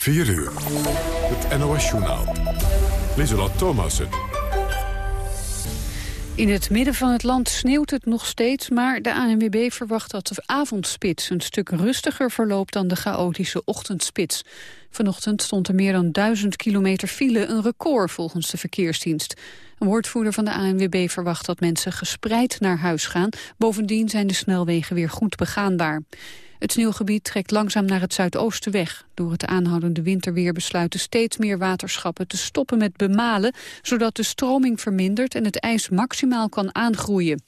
4 uur. Het NOS-journaal. Lieselot Thomassen. In het midden van het land sneeuwt het nog steeds, maar de ANWB verwacht dat de avondspits een stuk rustiger verloopt dan de chaotische ochtendspits. Vanochtend stond er meer dan duizend kilometer file, een record volgens de verkeersdienst. Een woordvoerder van de ANWB verwacht dat mensen gespreid naar huis gaan. Bovendien zijn de snelwegen weer goed begaanbaar. Het sneeuwgebied trekt langzaam naar het zuidoosten weg. Door het aanhoudende winterweer besluiten steeds meer waterschappen te stoppen met bemalen, zodat de stroming vermindert en het ijs maximaal kan aangroeien.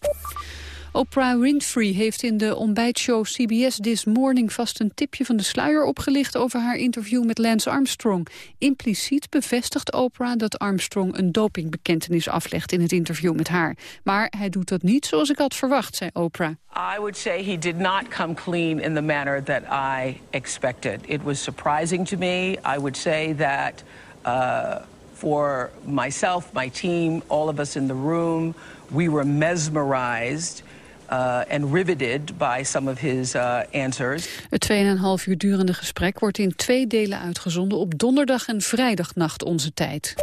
Oprah Winfrey heeft in de ontbijtshow CBS This Morning vast een tipje van de sluier opgelicht over haar interview met Lance Armstrong. Impliciet bevestigt Oprah dat Armstrong een dopingbekentenis aflegt in het interview met haar. Maar hij doet dat niet zoals ik had verwacht, zei Oprah. I would say he did not come clean in the manner that I expected. It was surprising to me. I would say that uh, for myself, my team, all of us in the room, we were mesmerized and riveted by some of his uh, answers. Het 2,5 uur durende gesprek wordt in twee delen uitgezonden op donderdag en vrijdagnacht onze tijd.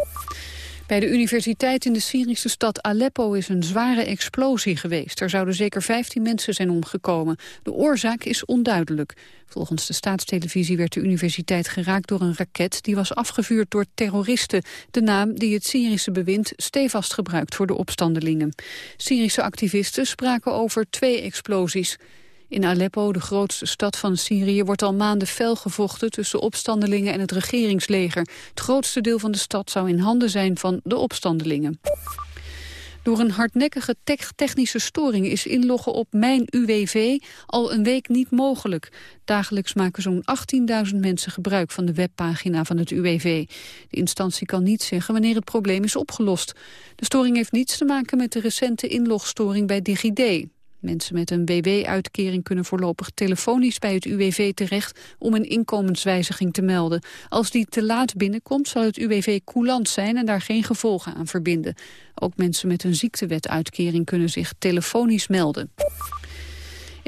Bij de universiteit in de Syrische stad Aleppo is een zware explosie geweest. Er zouden zeker 15 mensen zijn omgekomen. De oorzaak is onduidelijk. Volgens de staatstelevisie werd de universiteit geraakt door een raket... die was afgevuurd door terroristen. De naam die het Syrische bewind stevast gebruikt voor de opstandelingen. Syrische activisten spraken over twee explosies. In Aleppo, de grootste stad van Syrië, wordt al maanden fel gevochten tussen opstandelingen en het regeringsleger. Het grootste deel van de stad zou in handen zijn van de opstandelingen. Door een hardnekkige technische storing is inloggen op Mijn UWV al een week niet mogelijk. Dagelijks maken zo'n 18.000 mensen gebruik van de webpagina van het UWV. De instantie kan niet zeggen wanneer het probleem is opgelost. De storing heeft niets te maken met de recente inlogstoring bij DigiD. Mensen met een WW-uitkering kunnen voorlopig telefonisch bij het UWV terecht om een inkomenswijziging te melden. Als die te laat binnenkomt zal het UWV coulant zijn en daar geen gevolgen aan verbinden. Ook mensen met een ziektewetuitkering kunnen zich telefonisch melden.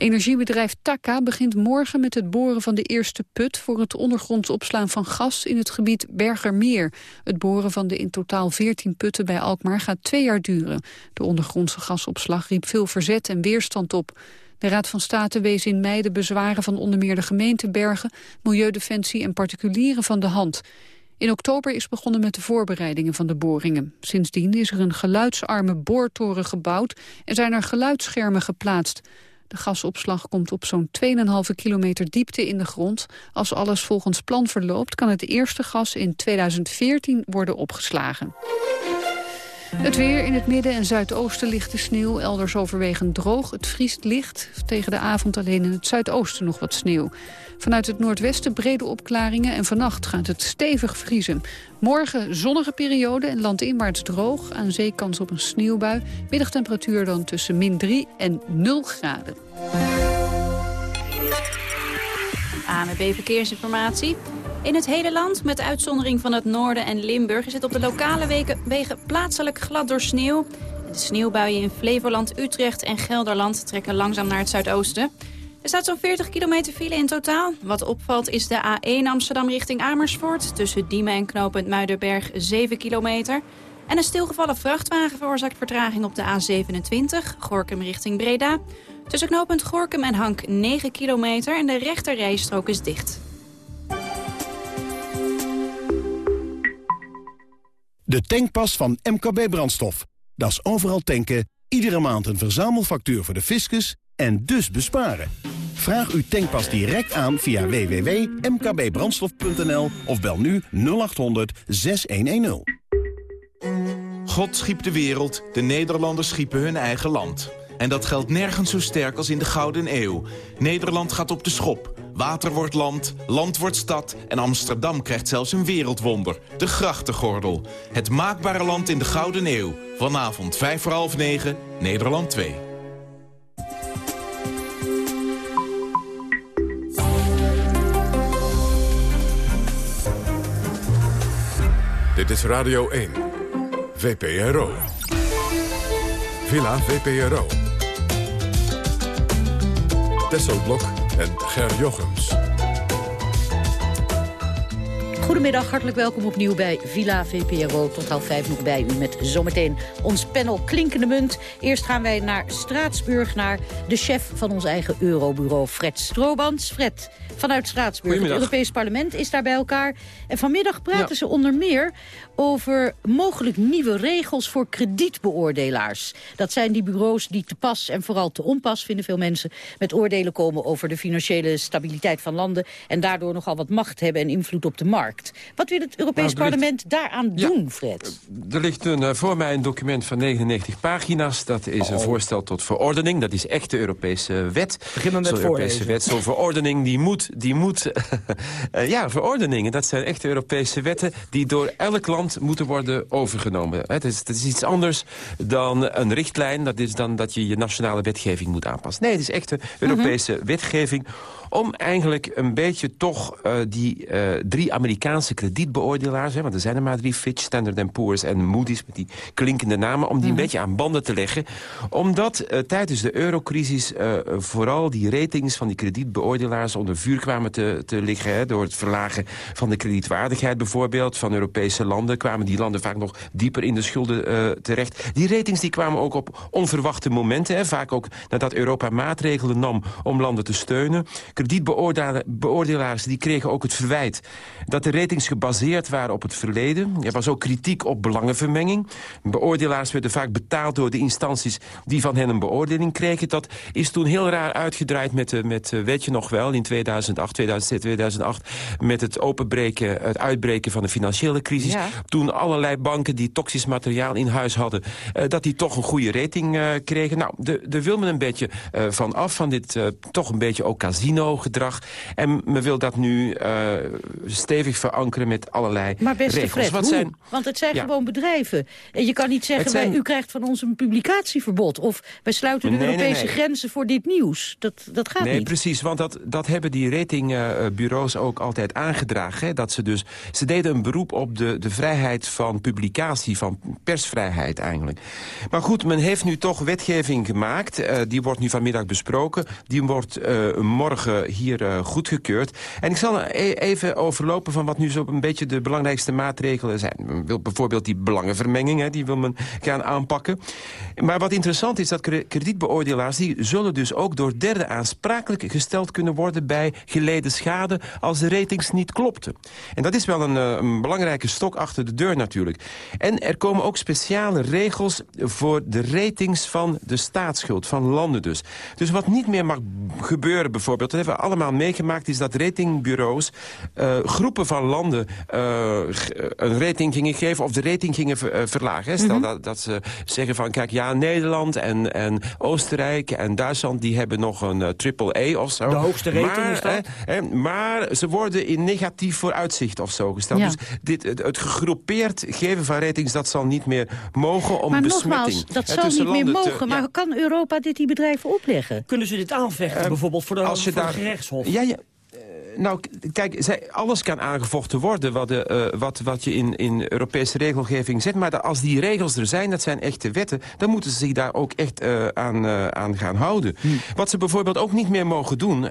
Energiebedrijf Taka begint morgen met het boren van de eerste put... voor het ondergronds opslaan van gas in het gebied Bergermeer. Het boren van de in totaal 14 putten bij Alkmaar gaat twee jaar duren. De ondergrondse gasopslag riep veel verzet en weerstand op. De Raad van State wees in mei de bezwaren van onder meer de gemeente Bergen... Milieudefensie en particulieren van de hand... In oktober is begonnen met de voorbereidingen van de boringen. Sindsdien is er een geluidsarme boortoren gebouwd en zijn er geluidsschermen geplaatst. De gasopslag komt op zo'n 2,5 kilometer diepte in de grond. Als alles volgens plan verloopt, kan het eerste gas in 2014 worden opgeslagen. Het weer in het midden en zuidoosten ligt de sneeuw. Elders overwegend droog. Het vriest licht. Tegen de avond alleen in het zuidoosten nog wat sneeuw. Vanuit het noordwesten brede opklaringen en vannacht gaat het stevig vriezen. Morgen zonnige periode en landinwaarts droog. Aan zee kans op een sneeuwbui. Middagtemperatuur dan tussen min 3 en 0 graden. ANWB Verkeersinformatie. In het hele land, met uitzondering van het noorden en Limburg... is het op de lokale wegen, wegen plaatselijk glad door sneeuw. De sneeuwbuien in Flevoland, Utrecht en Gelderland trekken langzaam naar het zuidoosten. Er staat zo'n 40 kilometer file in totaal. Wat opvalt is de A1 Amsterdam richting Amersfoort. Tussen Diemen en knooppunt Muiderberg 7 kilometer. En een stilgevallen vrachtwagen veroorzaakt vertraging op de A27, Gorkum richting Breda. Tussen knooppunt Gorkum en Hank 9 kilometer en de rechterrijstrook is dicht. De tankpas van MKB Brandstof. Dat is overal tanken, iedere maand een verzamelfactuur voor de fiscus en dus besparen. Vraag uw tankpas direct aan via www.mkbbrandstof.nl of bel nu 0800 6110. God schiep de wereld, de Nederlanders schiepen hun eigen land. En dat geldt nergens zo sterk als in de Gouden Eeuw. Nederland gaat op de schop. Water wordt land, land wordt stad... en Amsterdam krijgt zelfs een wereldwonder. De grachtengordel. Het maakbare land in de Gouden Eeuw. Vanavond 5 voor half 9, Nederland 2. Dit is Radio 1. VPRO. Villa VPRO. Tesselblok en Ger Jochems. Goedemiddag, hartelijk welkom opnieuw bij Villa VPRO. Tot half vijf nog bij u met zometeen ons panel Klinkende Munt. Eerst gaan wij naar Straatsburg, naar de chef van ons eigen Eurobureau, Fred Stroobans. Fred, vanuit Straatsburg. Het Europees Parlement is daar bij elkaar. En vanmiddag praten ze onder meer over mogelijk nieuwe regels voor kredietbeoordelaars. Dat zijn die bureaus die te pas en vooral te onpas, vinden veel mensen, met oordelen komen over de financiële stabiliteit van landen en daardoor nogal wat macht hebben en invloed op de markt. Wat wil het Europees nou, Parlement daaraan doen, Fred? Er ligt een, eh, voor mij een document van 99 pagina's. Dat is een oh. voorstel tot verordening. Dat is echt de Europese wet. Begin met Zo'n Europese wet, zo'n verordening, die moet... Die moet uh, ja, verordeningen, dat zijn echte Europese wetten... die door elk land moeten worden overgenomen. Het is, het is iets anders dan een richtlijn. Dat is dan dat je je nationale wetgeving moet aanpassen. Nee, het is echte Europese mhm. wetgeving om eigenlijk een beetje toch uh, die uh, drie Amerikaanse kredietbeoordelaars... Hè, want er zijn er maar drie, Fitch, Standard Poor's en Moody's... met die klinkende namen, om die een mhm. beetje aan banden te leggen. Omdat uh, tijdens de eurocrisis vooral die ratings van die kredietbeoordelaars... onder vuur kwamen te, te liggen, hè, door het verlagen van de kredietwaardigheid bijvoorbeeld... van Europese landen, kwamen die landen vaak nog dieper in de schulden terecht. Die ratings die kwamen ook op onverwachte momenten, hè, vaak ook nadat Europa maatregelen nam om landen te steunen kredietbeoordelaars die kregen ook het verwijt... dat de ratings gebaseerd waren op het verleden. Er was ook kritiek op belangenvermenging. Beoordelaars werden vaak betaald door de instanties... die van hen een beoordeling kregen. Dat is toen heel raar uitgedraaid met, met weet je nog wel... in 2008, 2007, 2008... met het openbreken, het uitbreken van de financiële crisis. Toen allerlei banken die toxisch materiaal in huis hadden... Uh, dat die toch een goede rating uh, kregen. Nou, daar wil men een beetje uh, van af, van dit toch een beetje ook casino gedrag. En men wil dat nu uh, stevig verankeren met allerlei maar beste regels. Fred, Wat zijn... Want het zijn gewoon bedrijven. En je kan niet zeggen, zijn... wij, u krijgt van ons een publicatieverbod. Of wij sluiten de Europese grenzen voor dit nieuws. Dat, dat gaat niet. Nee, precies. Want dat, dat hebben die ratingbureaus ook altijd aangedragen. Hè, dat ze dus, ze deden een beroep op de, de vrijheid van publicatie, van persvrijheid eigenlijk. Maar goed, men heeft nu toch wetgeving gemaakt. Uh, die wordt nu vanmiddag besproken. Die wordt uh, morgen hier uh, goedgekeurd. En ik zal e even overlopen van wat nu zo een beetje de belangrijkste maatregelen zijn. wil bijvoorbeeld die belangenvermenging, hè, die wil men gaan aanpakken. Maar wat interessant is dat kredietbeoordelaars... die zullen dus ook door derden aansprakelijk gesteld kunnen worden... bij geleden schade als de ratings niet klopten. En dat is wel een, uh, een belangrijke stok achter de deur natuurlijk. En er komen ook speciale regels voor de ratings van de staatsschuld, van landen dus. Dus wat niet meer mag gebeuren bijvoorbeeld hebben we allemaal meegemaakt... is dat ratingbureaus uh, groepen van landen uh, een rating gingen geven... of de rating gingen ver, uh, verlagen. Stel mm -hmm. dat, dat, ze zeggen van, kijk, ja, Nederland en, en Oostenrijk en Duitsland... die hebben nog een triple A of zo. De hoogste rating maar, is dat? Hè, maar ze worden in negatief vooruitzicht of zo gesteld. Ja. Dus dit, het, het, gegroepeerd geven van ratings, dat zal niet meer mogen om maar besmetting. Nogmaals, dat zal niet meer mogen. Te, maar ja. kan Europa dit die bedrijven opleggen? Kunnen ze dit aanvechten, bijvoorbeeld voor de, als je voor daar, gerechtshof. Ja, ja, nou, kijk, zij, alles kan aangevochten worden wat, de, uh, wat, wat je in, in Europese regelgeving zet. Maar als die regels er zijn, dat zijn echte wetten... dan moeten ze zich daar ook echt uh, aan, uh, aan gaan houden. Hm. Wat ze bijvoorbeeld ook niet meer mogen doen,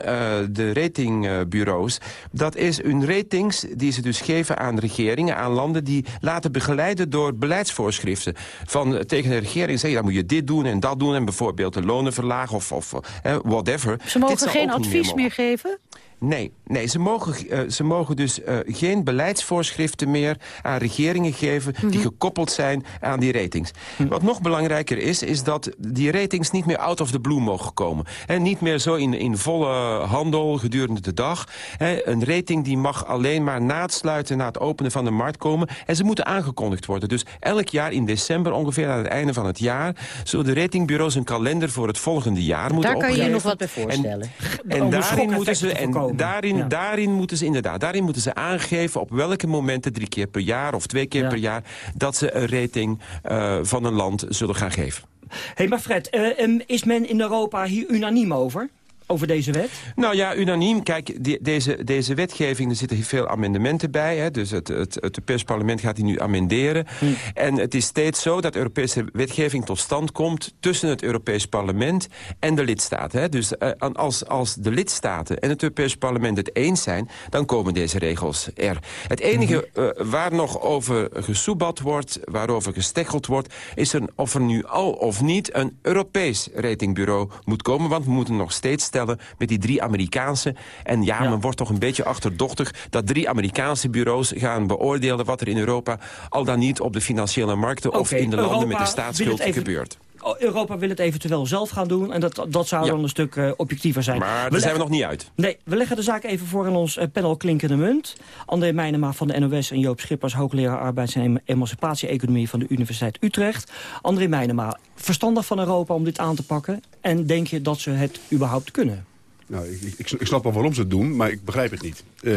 de ratingbureaus... dat is hun ratings die ze dus geven aan regeringen, aan landen... die laten begeleiden door beleidsvoorschriften. Van tegen de regering zeggen, dan moet je dit doen en dat doen... en bijvoorbeeld de lonen verlagen of, of whatever. Ze mogen geen advies meer, meer geven? Nee, nee ze, mogen, uh, ze mogen dus uh, geen beleidsvoorschriften meer aan regeringen geven... Mm -hmm. die gekoppeld zijn aan die ratings. Mm. Wat nog belangrijker is, is dat die ratings niet meer out of the blue mogen komen. En niet meer zo in, in volle handel gedurende de dag. He, een rating die mag alleen maar na het sluiten, na het openen van de markt komen. En ze moeten aangekondigd worden. Dus elk jaar in december, ongeveer aan het einde van het jaar... zullen de ratingbureaus een kalender voor het volgende jaar moeten opgeven. Daar kan je je nog wat bij voorstellen. En, en daarin moeten ze... En, Daarin, ja. daarin moeten ze inderdaad, daarin moeten ze aangeven op welke momenten, drie keer per jaar of twee keer ja. per jaar, dat ze een rating uh, van een land zullen gaan geven. Hé, hey, maar Fred, uh, um, is men in Europa hier unaniem over? Over deze wet? Nou ja, unaniem. Kijk, die, deze, deze wetgeving, er zitten veel amendementen bij. Hè, dus het, het, het persparlement gaat die nu amenderen. Hm. En het is steeds zo dat Europese wetgeving tot stand komt... tussen het Europees parlement en de lidstaten. Hè. Dus uh, als, als de lidstaten en het Europees parlement het eens zijn... dan komen deze regels er. Het enige uh, waar nog over gesoebat wordt, waarover gesteggeld wordt... is of er nu al of niet een Europees ratingbureau moet komen. Want we moeten nog steeds stellen met die drie Amerikaanse. En ja, men wordt toch een beetje achterdochtig... dat drie Amerikaanse bureaus gaan beoordelen wat er in Europa... al dan niet op de financiële markten of in de landen met de staatsschuld gebeurt. Oh, Europa wil het eventueel zelf gaan doen. En dat, dat zou dan een stuk uh, objectiever zijn. Maar daar zijn we nog niet uit. Nee, we leggen de zaak even voor in ons uh, panel Klinkende Munt. André Meijnema van de NOS en Joop Schippers... hoogleraar arbeids- en emancipatie-economie van de Universiteit Utrecht. André Meijnema, verstandig van Europa om dit aan te pakken? En denk je dat ze het überhaupt kunnen? Nou, ik, ik, snap wel waarom ze het doen, maar ik begrijp het niet. Uh,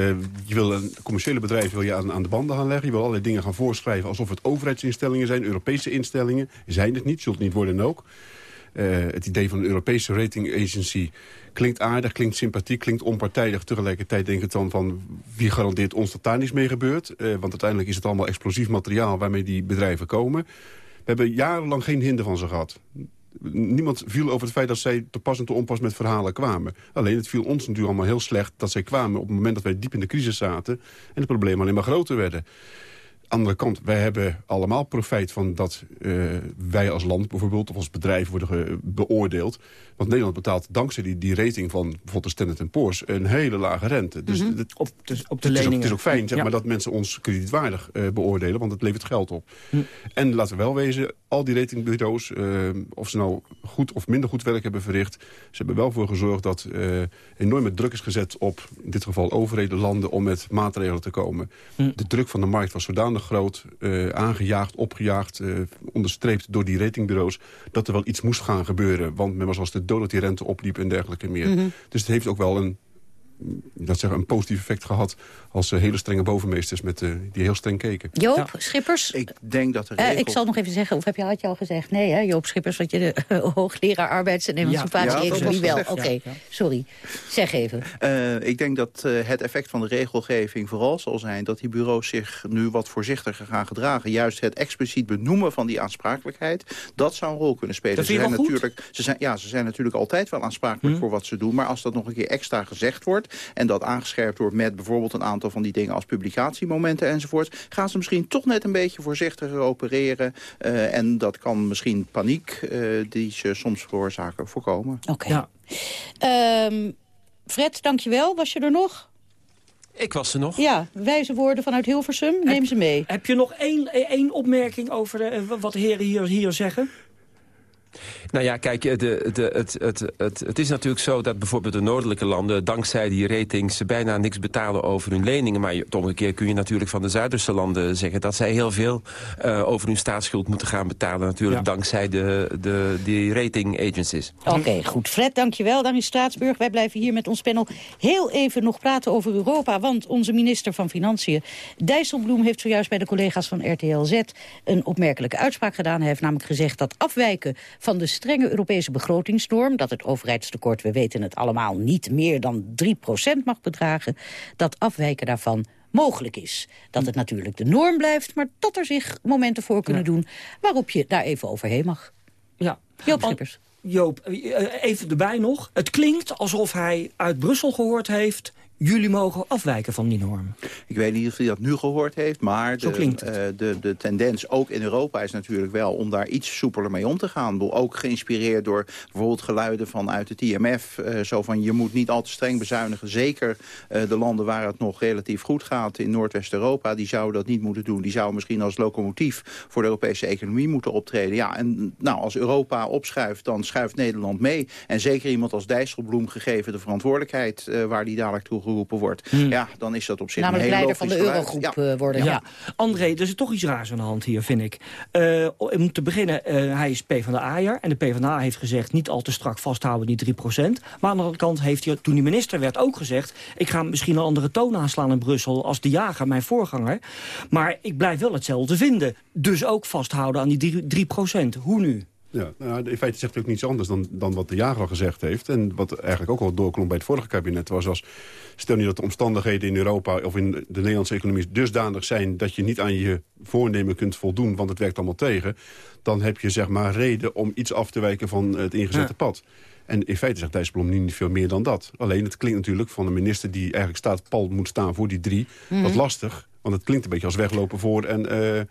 je wil een commerciële bedrijf wil je aan, aan, de banden gaan leggen. Je wil allerlei dingen gaan voorschrijven alsof het overheidsinstellingen zijn. Europese instellingen zijn het niet, zult het niet worden ook. Uh, het idee van een Europese rating agency klinkt aardig, klinkt sympathiek, klinkt onpartijdig. Tegelijkertijd denk ik dan van wie garandeert ons dat daar niets mee gebeurt. Uh, want uiteindelijk is het allemaal explosief materiaal waarmee die bedrijven komen. We hebben jarenlang geen hinder van ze gehad niemand viel over het feit dat zij te pas en te onpas met verhalen kwamen. Alleen het viel ons natuurlijk allemaal heel slecht dat zij kwamen op het moment dat wij diep in de crisis zaten en het probleem alleen maar groter werden andere kant, wij hebben allemaal profijt van dat uh, wij als land bijvoorbeeld... of als bedrijf worden beoordeeld. Want Nederland betaalt dankzij die, die rating van bijvoorbeeld de Standard Poor's... een hele lage rente. Dus mm -hmm. het, op, de, op de leningen. Het is ook, het is ook fijn zeg ja. maar, dat mensen ons kredietwaardig uh, beoordelen... want het levert geld op. Mm. En laten we wel wezen, al die ratingbureaus... Uh, of ze nou goed of minder goed werk hebben verricht... ze hebben wel voor gezorgd dat enorme druk is gezet op... in dit geval overheden, landen, om met maatregelen te komen. Mm. De druk van de markt was zodanig groot, uh, aangejaagd, opgejaagd, uh, onderstreept door die ratingbureaus... dat er wel iets moest gaan gebeuren. Want men was als de dood dat die rente opliep en dergelijke meer. Mm -hmm. Dus het heeft ook wel een dat zeggen, een positief effect gehad als uh, hele strenge bovenmeesters met, uh, die heel streng keken. Joop ja. Schippers? Ik denk dat de regel... uh, ik zal nog even zeggen, of heb je, had je al gezegd? Nee, hè, Joop Schippers, wat je de hoogleraar arbeids- en emancipatie-economie ja, wel. Oké, okay. ja. sorry. Zeg even. ik denk dat het effect van de regelgeving vooral zal zijn... dat die bureaus zich nu wat voorzichtiger gaan gedragen. Juist het expliciet benoemen van die aansprakelijkheid... dat zou een rol kunnen spelen. Dat ze, zijn natuurlijk, ze, zijn, ja, ze zijn natuurlijk altijd wel aansprakelijk hmm. voor wat ze doen... maar als dat nog een keer extra gezegd wordt en dat aangescherpt wordt met bijvoorbeeld een aantal van die dingen als publicatiemomenten enzovoort, gaan ze misschien toch net een beetje voorzichtiger opereren. Uh, en dat kan misschien paniek uh, die ze soms veroorzaken voorkomen. Oké. Okay. Ja. Um, Fred, dankjewel. Was je er nog? Ik was er nog. Ja, wijze woorden vanuit Hilversum. Neem heb, ze mee. Heb je nog één, één opmerking over de, wat de heren hier, hier zeggen? Nou ja, kijk, de, de, het, het, het, het is natuurlijk zo dat bijvoorbeeld de noordelijke landen... dankzij die ratings bijna niks betalen over hun leningen. Maar toch een keer kun je natuurlijk van de zuiderse landen zeggen... dat zij heel veel uh, over hun staatsschuld moeten gaan betalen. Natuurlijk ja. dankzij de, de, die rating agencies. Oké, okay, goed. Fred, dankjewel. Dan in Straatsburg. Wij blijven hier met ons panel heel even nog praten over Europa. Want onze minister van Financiën, Dijsselbloem... heeft zojuist bij de collega's van RTL Z een opmerkelijke uitspraak gedaan. Hij heeft namelijk gezegd dat afwijken van de strenge Europese begrotingsnorm... dat het overheidstekort, we weten het allemaal, niet meer dan 3% mag bedragen... dat afwijken daarvan mogelijk is. Dat het natuurlijk de norm blijft, maar dat er zich momenten voor kunnen ja. doen... waarop je daar even overheen mag. Ja. Joop Schippers. Joop, even erbij nog. Het klinkt alsof hij uit Brussel gehoord heeft jullie mogen afwijken van die norm. Ik weet niet of hij dat nu gehoord heeft, maar de, uh, de, de tendens ook in Europa is natuurlijk wel om daar iets soepeler mee om te gaan. Ook geïnspireerd door bijvoorbeeld geluiden vanuit het IMF. Uh, zo van je moet niet al te streng bezuinigen. Zeker uh, de landen waar het nog relatief goed gaat in Noordwest-Europa, die zouden dat niet moeten doen. Die zouden misschien als locomotief voor de Europese economie moeten optreden. Ja, en nou, als Europa opschuift, dan schuift Nederland mee. En zeker iemand als Dijsselbloem, gegeven de verantwoordelijkheid waar die dadelijk toe geroepen wordt... Hmm. ja, dan is dat op zich Namelijk een leider van de eurogroep ja. worden. Ja. ja. André, er is toch iets raars aan de hand hier, vind ik. Uh, om te beginnen, uh, hij is PvdA-jaar. En de PvdA heeft gezegd niet al te strak vasthouden die 3% Maar aan de andere kant heeft hij, toen hij minister werd, ook gezegd... ik ga misschien een andere toon aanslaan in Brussel als de jager, mijn voorganger. Maar ik blijf wel hetzelfde vinden. Dus ook vasthouden aan die 3, 3 Hoe nu? Ja, nou, in feite zegt hij ook niets anders dan, dan wat de jager al gezegd heeft. En wat eigenlijk ook al doorklom bij het vorige kabinet was... als stel nu dat de omstandigheden in Europa of in de Nederlandse economie dusdanig zijn... dat je niet aan je voornemen kunt voldoen, want het werkt allemaal tegen... dan heb je zeg maar reden om iets af te wijken van het ingezette pad. En in feite zegt Dijsselbloem niet veel meer dan dat. Alleen het klinkt natuurlijk van een minister die eigenlijk staat, pal moet staan voor die drie... wat mhm. lastig, want het klinkt een beetje als weglopen voor... en uh,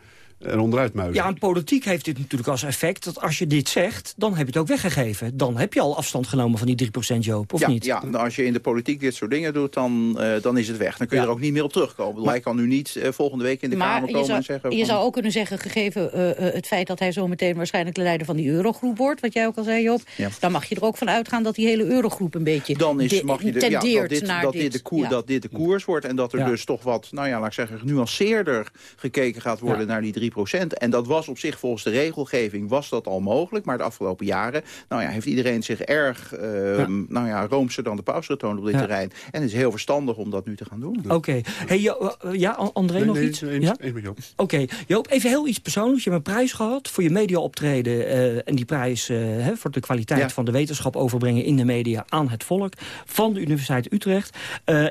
en onderuit muizen. Ja, en politiek heeft dit natuurlijk als effect... dat als je dit zegt, dan heb je het ook weggegeven. Dan heb je al afstand genomen van die 3% Joop, of ja, niet? Ja, als je in de politiek dit soort dingen doet, dan, uh, dan is het weg. Dan kun je er ook niet meer op terugkomen. Maar, hij kan nu niet uh, volgende week in de Kamer komen zou, en zeggen... je zou ook kunnen zeggen, gegeven uh, het feit dat hij zo meteen waarschijnlijk de leider van die eurogroep wordt... wat jij ook al zei, Joop, ja. dan mag je er ook van uitgaan dat die hele eurogroep een beetje dan is, mag je de, ja, dat dit, naar dat dit. de koer, dat dit de koers wordt en dat er dus toch wat, nou ja, laat ik zeggen, genuanceerder gekeken gaat worden naar die 3%. En dat was op zich volgens de regelgeving was dat al mogelijk. Maar de afgelopen jaren nou ja, heeft iedereen zich erg uh, ja. nou ja, roomser dan de paus getoond op dit terrein. En het is heel verstandig om dat nu te gaan doen. Oké. Hey, jo, eh, ja, André, nee, nog nee, iets? Nee, ja? Oké, okay. Joop, even heel iets persoonlijks. Je hebt een prijs gehad voor je media optreden. Uh, en die prijs uh, voor de kwaliteit van de wetenschap overbrengen in de media aan het volk. Van de Universiteit Utrecht.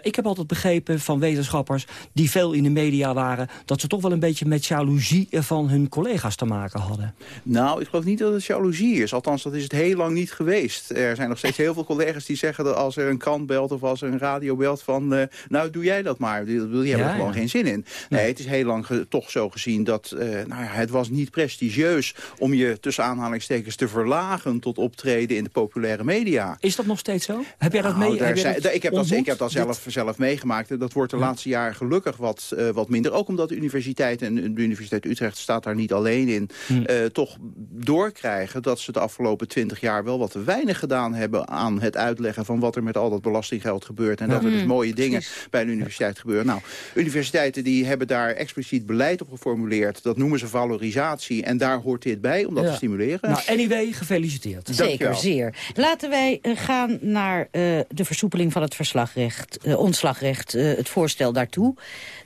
ik heb altijd begrepen van wetenschappers die veel in de media waren... dat ze toch wel een beetje met jaloezie van hun collega's te maken hadden? Nou, ik geloof niet dat het jaloezie is. Althans, dat is het heel lang niet geweest. Er zijn nog steeds heel veel collega's die zeggen dat als er een krant belt... of als er een radio belt van, uh, nou doe jij dat maar. Die, die hebben er gewoon geen zin in. Nee, het is heel lang toch zo gezien dat uh, nou ja, het was niet prestigieus... om je tussen aanhalingstekens te verlagen tot optreden in de populaire media. Is dat nog steeds zo? Heb jij dat nou, mee? Heb jij dat ik, heb dat, ik heb dat zelf, zelf meegemaakt. Dat wordt de laatste jaren gelukkig wat, uh, wat minder. Ook omdat de universiteit en de Universiteit Utrecht staat daar niet alleen in... Hm. Uh, toch doorkrijgen dat ze de afgelopen twintig jaar wel wat te weinig gedaan hebben... aan het uitleggen van wat er met al dat belastinggeld gebeurt. En dat er dus hm. mooie dingen Precies. bij de universiteit gebeuren. Nou, universiteiten die hebben daar expliciet beleid op geformuleerd. Dat noemen ze valorisatie. En daar hoort dit bij om dat ja. te stimuleren. Nou, anyway, gefeliciteerd. Zeker, zeer. Laten wij uh, gaan naar uh, de versoepeling van het verslagrecht, ontslagrecht, het voorstel daartoe.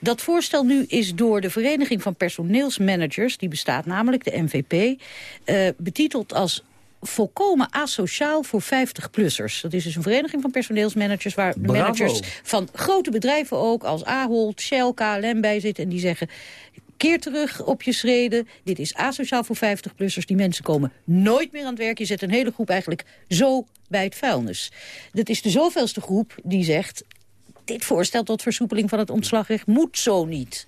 Dat voorstel nu is door de Vereniging van Personeelsmanagers... die bestaat namelijk, de MVP, uh, betiteld als volkomen asociaal voor 50-plussers. Dat is dus een vereniging van personeelsmanagers... waar Bravo. managers van grote bedrijven ook... als Ahold, Shell, KLM bij zitten... en die zeggen... Keer terug op je schreden. Dit is asociaal voor 50-plussers. Die mensen komen nooit meer aan het werk. Je zet een hele groep eigenlijk zo bij het vuilnis. Dat is de zoveelste groep die zegt... dit voorstel tot versoepeling van het ontslagrecht moet zo niet.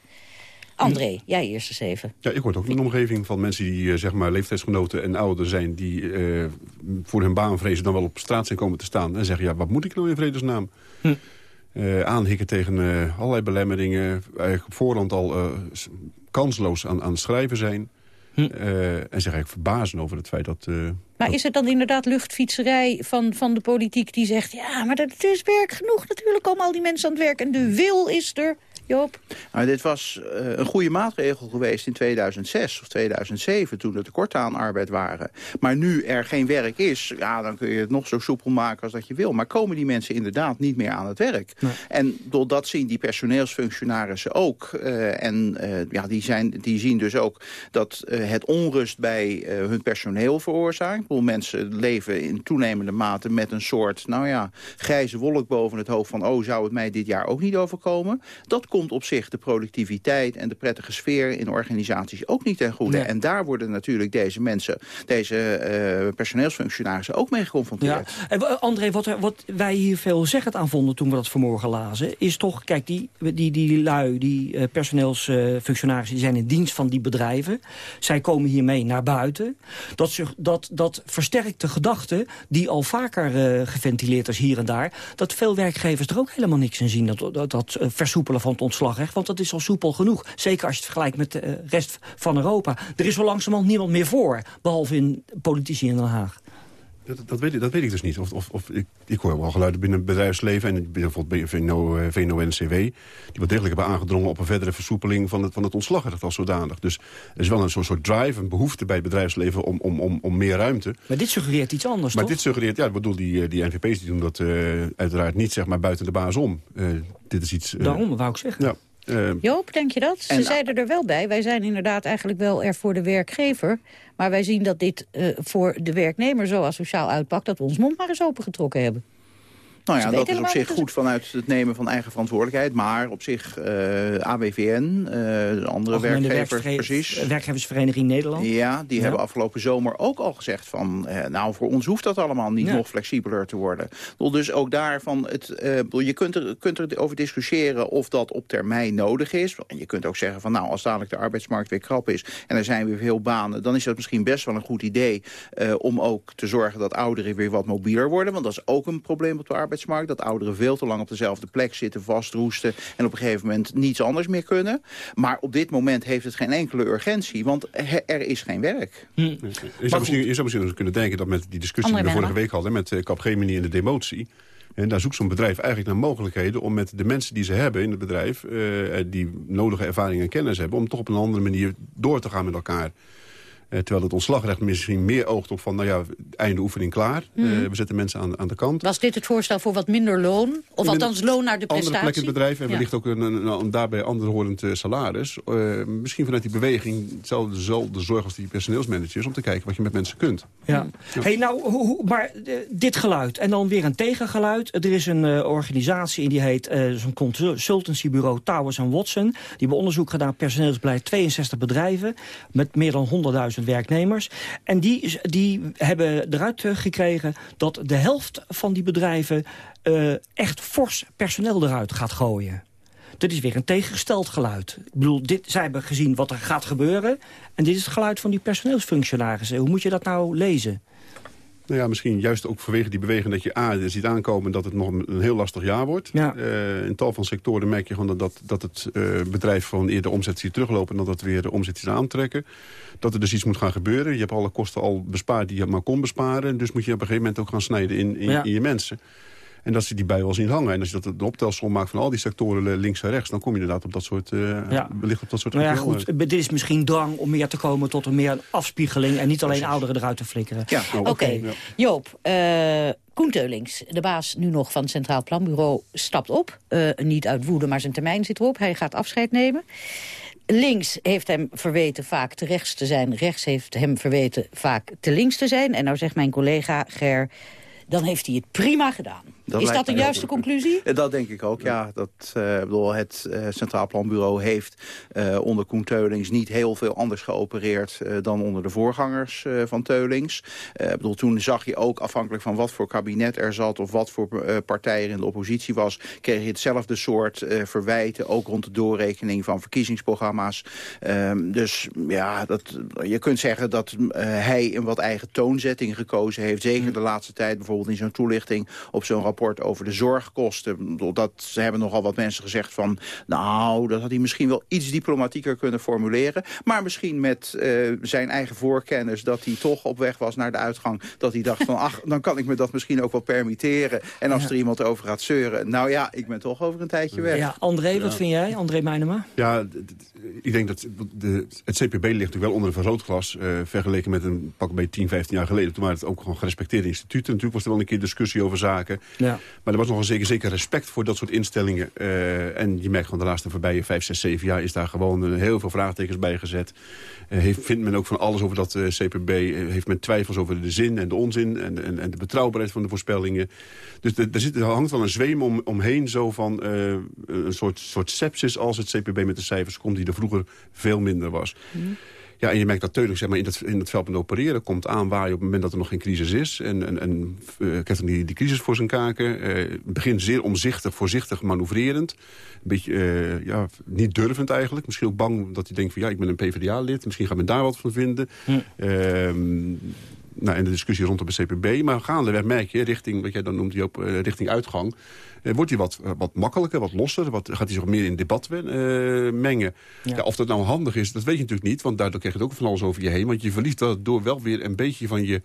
André, jij eerst eens even. Ja, ik hoor ook een omgeving van mensen die uh, zeg maar leeftijdsgenoten en ouder zijn... die uh, voor hun baan vrezen dan wel op straat zijn komen te staan... en zeggen, ja, wat moet ik nou in vredesnaam? Hm. Uh, aanhikken tegen allerlei belemmeringen. Eigenlijk op voorhand al kansloos aan, aan het schrijven zijn. Hm. en zich eigenlijk verbazen over het feit dat... maar is het dan inderdaad luchtfietserij van, van de politiek die zegt... ja, maar dat is werk genoeg. Natuurlijk komen al die mensen aan het werk en de wil is er. Joop? Nou, dit was uh, een goede maatregel geweest in 2006 of 2007... toen er tekorten aan arbeid waren. Maar nu er geen werk is, ja, dan kun je het nog zo soepel maken als dat je wil. Maar komen die mensen inderdaad niet meer aan het werk? Nee. En doordat zien die personeelsfunctionarissen ook. Uh, en uh, ja, die, zijn, die zien dus ook dat het onrust bij hun personeel veroorzaakt. Ik bedoel, mensen leven in toenemende mate met een soort... nou ja, grijze wolk boven het hoofd van... oh, zou het mij dit jaar ook niet overkomen? Dat komt komt op zich de productiviteit en de prettige sfeer in organisaties ook niet ten goede. Nee. En daar worden natuurlijk deze mensen, deze uh, personeelsfunctionarissen ook mee geconfronteerd. Ja. En André, wat, er, wat wij hier veel zeggend aan vonden toen we dat vanmorgen lazen, is toch, kijk, die, die, die lui, die uh, personeelsfunctionarissen, die zijn in dienst van die bedrijven. Zij komen hiermee naar buiten. Dat, zich, dat, dat versterkt de gedachte, die al vaker uh, geventileerd is hier en daar, dat veel werkgevers er ook helemaal niks in zien. Dat, dat, dat versoepelen van het ontslagrecht. Want dat is al soepel genoeg. Zeker als je het vergelijkt met de rest van Europa. Er is zo langzamerhand niemand meer voor. Behalve in politici in Den Haag. Dat, dat, weet ik, dat weet ik dus niet. Of, of, of ik, ik hoor wel geluiden binnen het bedrijfsleven... en bijvoorbeeld bij VNO, VNO-NCW... die wel degelijk hebben aangedrongen op een verdere versoepeling... van het, van het ontslagrecht als zodanig. Dus er is wel een soort, soort drive, een behoefte bij het bedrijfsleven... om, om, om, om meer ruimte. Maar dit suggereert iets anders, Maar toch? dit suggereert, ja, ik bedoel, die, die NVP's die doen dat uh, uiteraard niet zeg maar, buiten de baas om. Uh, dit is iets... Uh, Daarom, wou ik zeggen. Ja. Joop, denk je dat? Ze nou- zeiden er wel bij. Wij zijn inderdaad eigenlijk wel er voor de werkgever. Maar wij zien dat dit voor de werknemer zo asociaal uitpakt... dat we ons mond maar eens opengetrokken hebben. Nou ja, dat is op zich goed vanuit het nemen van eigen verantwoordelijkheid. Maar op zich uh, eh, ABVN, uh, de andere werkgevers, precies. Werkgeversvereniging Nederland. Ja, die hebben afgelopen zomer ook al gezegd van... Uh, nou, voor ons hoeft dat allemaal niet nog flexibeler te worden. Dus ook daarvan, het, je kunt er, kunt er over discussiëren of dat op termijn nodig is. En je kunt ook zeggen van, nou, als dadelijk de arbeidsmarkt weer krap is... en er zijn weer veel banen, dan is dat misschien best wel een goed idee... om ook te zorgen dat ouderen weer wat mobieler worden. Want dat is ook een probleem op de arbeidsmarkt dat ouderen veel te lang op dezelfde plek zitten, vastroesten... en op een gegeven moment niets anders meer kunnen. Maar op dit moment heeft het geen enkele urgentie, want er is geen werk. Hm. Je, zou misschien, je zou misschien kunnen denken dat met die discussie die we vorige week hadden... met uh, Capgemini en de demotie... En daar zoekt zo'n bedrijf eigenlijk naar mogelijkheden om met de mensen die ze hebben in het bedrijf... Uh, die nodige ervaring en kennis hebben... om toch op een andere manier door te gaan met elkaar. Eh, terwijl het ontslagrecht misschien meer oogt op van, nou ja, einde oefening klaar. Eh, mhm. we zetten mensen aan, aan de kant. Was dit het voorstel voor wat minder loon? Of althans loon naar de prestatie? Andere plek in het bedrijf en wellicht ook een, een, een, daarbij anderhorend uh, salaris. misschien vanuit die beweging zal de zorg als die personeelsmanagers... om te kijken wat je met mensen kunt. Ja. Hey, nou, hoe, maar dit geluid en dan weer een tegengeluid. Er is een organisatie en die heet zo'n consultancybureau Towers Watson. Die hebben onderzoek gedaan personeelsbeleid 62 bedrijven... met meer dan 100.000 werknemers. En die, die hebben eruit gekregen dat de helft van die bedrijven... Uh, echt fors personeel eruit gaat gooien. Dit is weer een tegengesteld geluid. Ik bedoel, dit, zij hebben gezien wat er gaat gebeuren... en dit is het geluid van die personeelsfunctionarissen. Hoe moet je dat nou lezen? Nou ja, misschien juist ook vanwege die beweging dat je A, ziet aankomen dat het nog een, heel lastig jaar wordt. Ja. Uh, in tal van sectoren merk je gewoon dat, dat het uh, bedrijf van eerder omzet ziet teruglopen... en dat het weer de omzet ziet aantrekken. Dat er dus iets moet gaan gebeuren. Je hebt alle kosten al bespaard die je maar kon besparen. Dus moet je op een gegeven moment ook gaan snijden in, in, in je mensen. En dat ze die bij wel zien hangen. En als je dat de optelsom maakt van al die sectoren links en rechts... dan kom je inderdaad op dat soort, uh, ja. op dat soort nou ja, goed, dit is misschien drang om meer te komen tot een meer afspiegeling... en niet alleen ouderen eruit te flikkeren. Ja, oké. Joop, uh, Koen Teulings, de baas nu nog van het Centraal Planbureau, stapt op. Uh, niet uit woede, maar zijn termijn zit erop. Hij gaat afscheid nemen. Links heeft hem verweten vaak te rechts te zijn. Rechts heeft hem verweten vaak te links te zijn. En nou zegt mijn collega Ger, dan heeft hij het prima gedaan. Is dat de juiste conclusie? Dat denk ik ook, ja. Dat, uh, bedoel, het uh, Centraal Planbureau heeft uh, onder Koen Teulings niet heel veel anders geopereerd dan onder de voorgangers van Teulings. bedoel, toen zag je ook afhankelijk van wat voor kabinet er zat of wat voor partijen in de oppositie was, kreeg je hetzelfde soort verwijten, ook rond de doorrekening van verkiezingsprogramma's. Ehm, dus ja, dat, je kunt zeggen dat hij een wat eigen toonzetting gekozen heeft, zeker mm. de laatste tijd bijvoorbeeld in zo'n toelichting op zo'n rapport over de zorgkosten. Dat ze hebben nogal wat mensen gezegd van... nou, dat had hij misschien wel iets diplomatieker kunnen formuleren. Maar misschien met uh, zijn eigen voorkennis... dat hij toch op weg was naar de uitgang. Dat hij dacht van, ach, dan kan ik me dat misschien ook wel permitteren. En als er iemand over gaat zeuren... nou ja, ik ben toch over een tijdje weg. Ja, André, wat vind jij? André Meijnema? Ja, ik denk dat de, het CPB ligt natuurlijk wel onder een vergrootglas... Uh, vergeleken met een pak bij 10, 15 jaar geleden. Toen waren het ook gewoon gerespecteerde instituten. Natuurlijk was er wel een keer discussie over zaken. Ja. Maar er was nog een zeker, zeker respect voor dat soort instellingen. Uh, en je merkt gewoon de laatste voorbije 5, 6, 7 jaar... is daar gewoon heel veel vraagtekens bij gezet. Uh, heeft, vindt men ook van alles over dat uh, CPB. heeft men twijfels over de zin en de onzin... en, en, en de betrouwbaarheid van de voorspellingen. Dus er, zit, er hangt wel een zweem om, omheen zo van een soort, soort sepsis... als het CPB met de cijfers komt die er vroeger veel minder was. Mm. Ja, en je merkt dat Teulings zeg maar, in, het, in het veld met opereren komt aan waar je op het moment dat er nog geen crisis is. En, en, en uh, krijgt die, die crisis voor zijn kaken. Uh, begint zeer omzichtig, voorzichtig, manoeuvrerend. Een beetje uh, ja, niet durvend eigenlijk. Misschien ook bang dat hij denkt van ja, ik ben een PvdA-lid. Misschien gaat men daar wat van vinden. Hm. Ehm, nou, en de discussie rondom de CPB. Maar gaandeweg merk je, richting, wat jij dan noemt, op, richting uitgang... Eh, wordt hij wat, wat makkelijker, wat losser. Wat, gaat hij zich meer in debat uh, mengen. Ja. of dat nou handig is, dat weet je natuurlijk niet. Want daardoor krijg je het ook van alles over je heen. Want je verliest door wel weer een beetje van je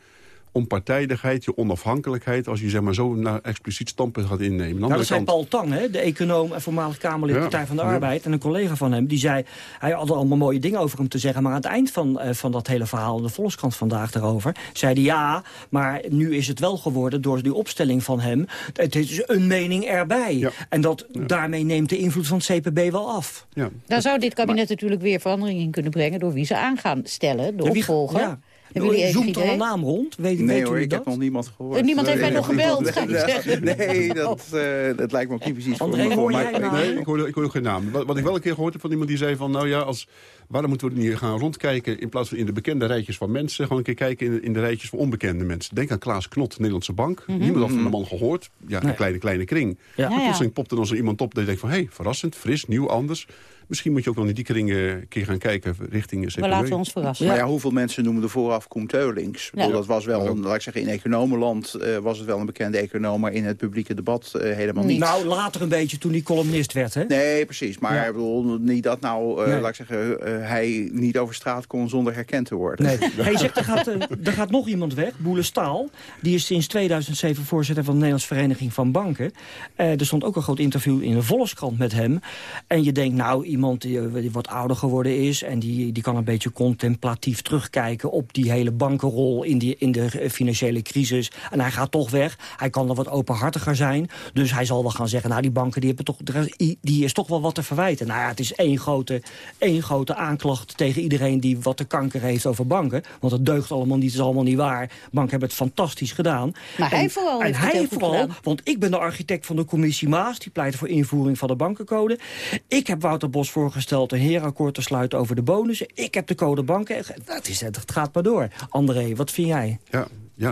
onpartijdigheid, je onafhankelijkheid... als je zeg maar, zo naar expliciet standpunt gaat innemen. Nou, dat zei Paul Tang, hè, de econoom en voormalig Kamerlid ja, Partij van de Arbeid... en een collega van hem, die zei... hij had allemaal mooie dingen over hem te zeggen... maar aan het eind van, uh, van dat hele verhaal, de Volkskrant vandaag daarover... zei hij ja, maar nu is het wel geworden door die opstelling van hem... het is een mening erbij. Ja. En dat, daarmee neemt de invloed van het CPB wel af. Ja. Daar zou dit kabinet natuurlijk weer verandering in kunnen brengen... door wie ze aan gaan stellen, de opvolger. Ja. Hebben jullie Zoomt er een naam rond? Weet, nee weet hoor, ik dat? heb nog niemand gehoord. Uh, niemand heeft mij nog gebeld, ga zeggen. Nee, dat, uh, dat lijkt me ook niet precies André, voor hoor jij nou? Nee, ik hoor, ik hoor geen naam. Wat, wat, ik wel een keer gehoord heb van iemand die zei van... nou ja, als, waarom moeten we niet gaan rondkijken... in plaats van in de bekende rijtjes van mensen... gewoon een keer kijken in, in de rijtjes van onbekende mensen. Denk aan Klaas Knot, Nederlandse Bank. Mm -hmm. Niemand had van de man gehoord. Ja, een kleine, kleine kring. Ja. En plotseling popte dan zo iemand op... dat je denkt van, hé, hey, verrassend, fris, nieuw, anders... Misschien moet je ook wel in die kringen een keer gaan kijken richting CPW. We laten ons verrassen. Maar ja, hoeveel mensen noemen er vooraf Koen Teulings? Ja. Dat was wel, een, laat ik zeggen, in economenland uh, was het wel een bekende econoom... maar in het publieke debat uh, helemaal niet. Nou, later een beetje toen hij columnist werd, hè? Nee, precies. Maar ja. bedoel, niet dat nou, uh, nee. laat ik zeggen, hij niet over straat kon zonder herkend te worden. Nee. hij zegt, er gaat, er gaat nog iemand weg, Boele Staal. Die is sinds 2007 voorzitter van de Nederlandse Vereniging van Banken. er stond ook een groot interview in de Volkskrant met hem. En je denkt, nou, iemand die, die wat ouder geworden is... en die, die kan een beetje contemplatief terugkijken op die hele bankenrol... in, die, in de financiële crisis. En hij gaat toch weg. Hij kan er wat openhartiger zijn. Dus hij zal wel gaan zeggen, nou, die banken die hebben toch, die is toch wel wat te verwijten. Nou ja, het is één grote, één grote aanklacht tegen iedereen... die wat de kanker heeft over banken. Want het deugt allemaal niet, het is allemaal niet waar. Banken hebben het fantastisch gedaan. Maar en, hij vooral En hij vooral, want ik ben de architect van de commissie Maas... die pleit voor invoering van de bankencode. Ik heb Wouter Bos voorgesteld voorgesteld een heerakkoord te sluiten over de bonussen. Ik heb de code banken. Dat is, het gaat maar door. André, wat vind jij? Ja, ja.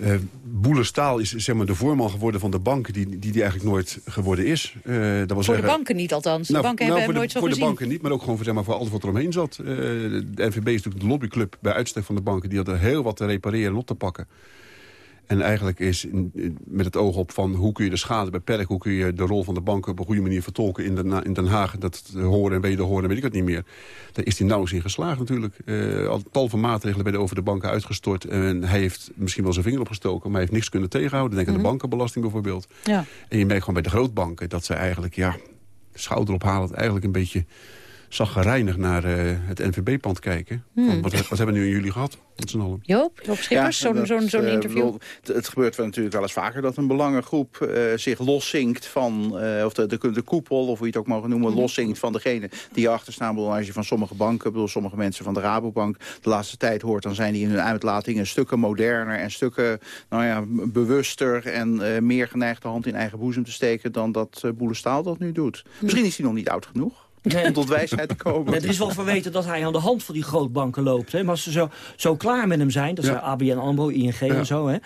Uh, Boele Staal is zeg maar, de voorman geworden van de banken... die die, die eigenlijk nooit geworden is. Uh, dat was voor zeggen, de banken niet althans. De nou, banken nou, hebben hem nooit de, zo voor gezien. Voor de banken niet, maar ook gewoon voor, zeg maar, voor alles wat er omheen zat. Uh, de NVB is natuurlijk de lobbyclub bij uitstek van de banken. Die had er heel wat te repareren en op te pakken. En eigenlijk is in, met het oog op van hoe kun je de schade beperken... hoe kun je de rol van de banken op een goede manier vertolken in Den, in Den Haag... dat horen en weder horen, weet ik het niet meer. Daar is hij nauwelijks in geslaagd natuurlijk. Uh, al tal van maatregelen werden over de banken uitgestort. En hij heeft misschien wel zijn vinger opgestoken... maar hij heeft niks kunnen tegenhouden. Denk aan mm -hmm. de bankenbelasting bijvoorbeeld. Ja. En je merkt gewoon bij de grootbanken dat ze eigenlijk... ja, schouder ophalen, eigenlijk een beetje zaggerijnig naar uh, het NVB-pand kijken. Hmm. Van, wat, wat, hebben we nu in jullie gehad? Met z'n allen. Joop, Joop Schippers, ja, zo'n zo, zo uh, interview. Het, het, gebeurt wel natuurlijk wel eens vaker dat een belangengroep uh, zich loszinkt van, of de, de, de, koepel, of hoe je het ook mogen noemen, mm. loszinkt van degene die erachter staan. Bedoel, als je van sommige banken, bedoel, sommige mensen van de Rabobank de laatste tijd hoort, dan zijn die in hun uitlatingen stukken moderner en stukken nou ja, bewuster en meer geneigd de hand in eigen boezem te steken dan dat uh, Boelestaal dat nu doet. Mm. Misschien is hij nog niet oud genoeg om tot wijsheid te komen. Er is wel verweten dat hij aan de hand van die grootbanken loopt. Hè? Maar als ze zo, zo klaar met hem zijn, dat zijn. ABN AMRO, ING ja. en zo. Hè?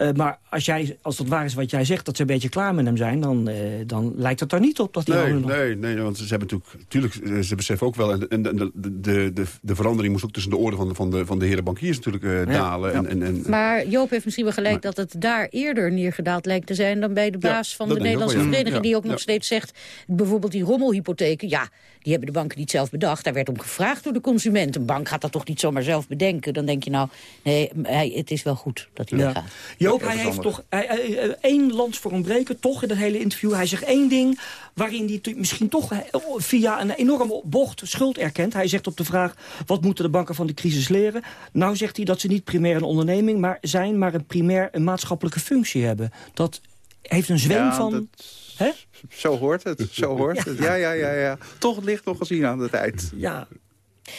Uh, maar als, jij, als dat waar is wat jij zegt, dat ze een beetje klaar met hem zijn... dan, uh, dan lijkt het er niet op dat hij... Nee, nee, nee, want ze hebben natuurlijk... Tuurlijk, ze beseffen ook wel... en, en de, de, de, de, de verandering moest ook tussen de orde van de, van de, van de heren bankiers natuurlijk uh, ja. dalen. En, en, en, maar Joop heeft misschien wel gelijk maar, dat het daar eerder neergedaald lijkt te zijn... dan bij de baas van de Nederlandse Vereniging... die ook nog steeds zegt, bijvoorbeeld die rommelhypotheken... ja, die hebben de banken niet zelf bedacht. Daar werd om gevraagd door de consument. Een bank gaat dat toch niet zomaar zelf bedenken. Dan denk je nou, nee, hij, het is wel goed dat hij ja. weggaat. Joop, hij heeft toch hij, hij, één lans voor een breken, toch in dat hele interview. Hij zegt één ding waarin hij misschien toch via een enorme bocht schuld erkent. Hij zegt op de vraag, wat moeten de banken van de crisis leren? Nou zegt hij dat ze niet primair een onderneming maar zijn... maar een primair een maatschappelijke functie hebben. Dat heeft een zweem ja, van... Dat... Zo hoort het, zo hoort ja. het. Ja, ja, ja, ja. Toch het licht nog gezien aan de tijd. Ja.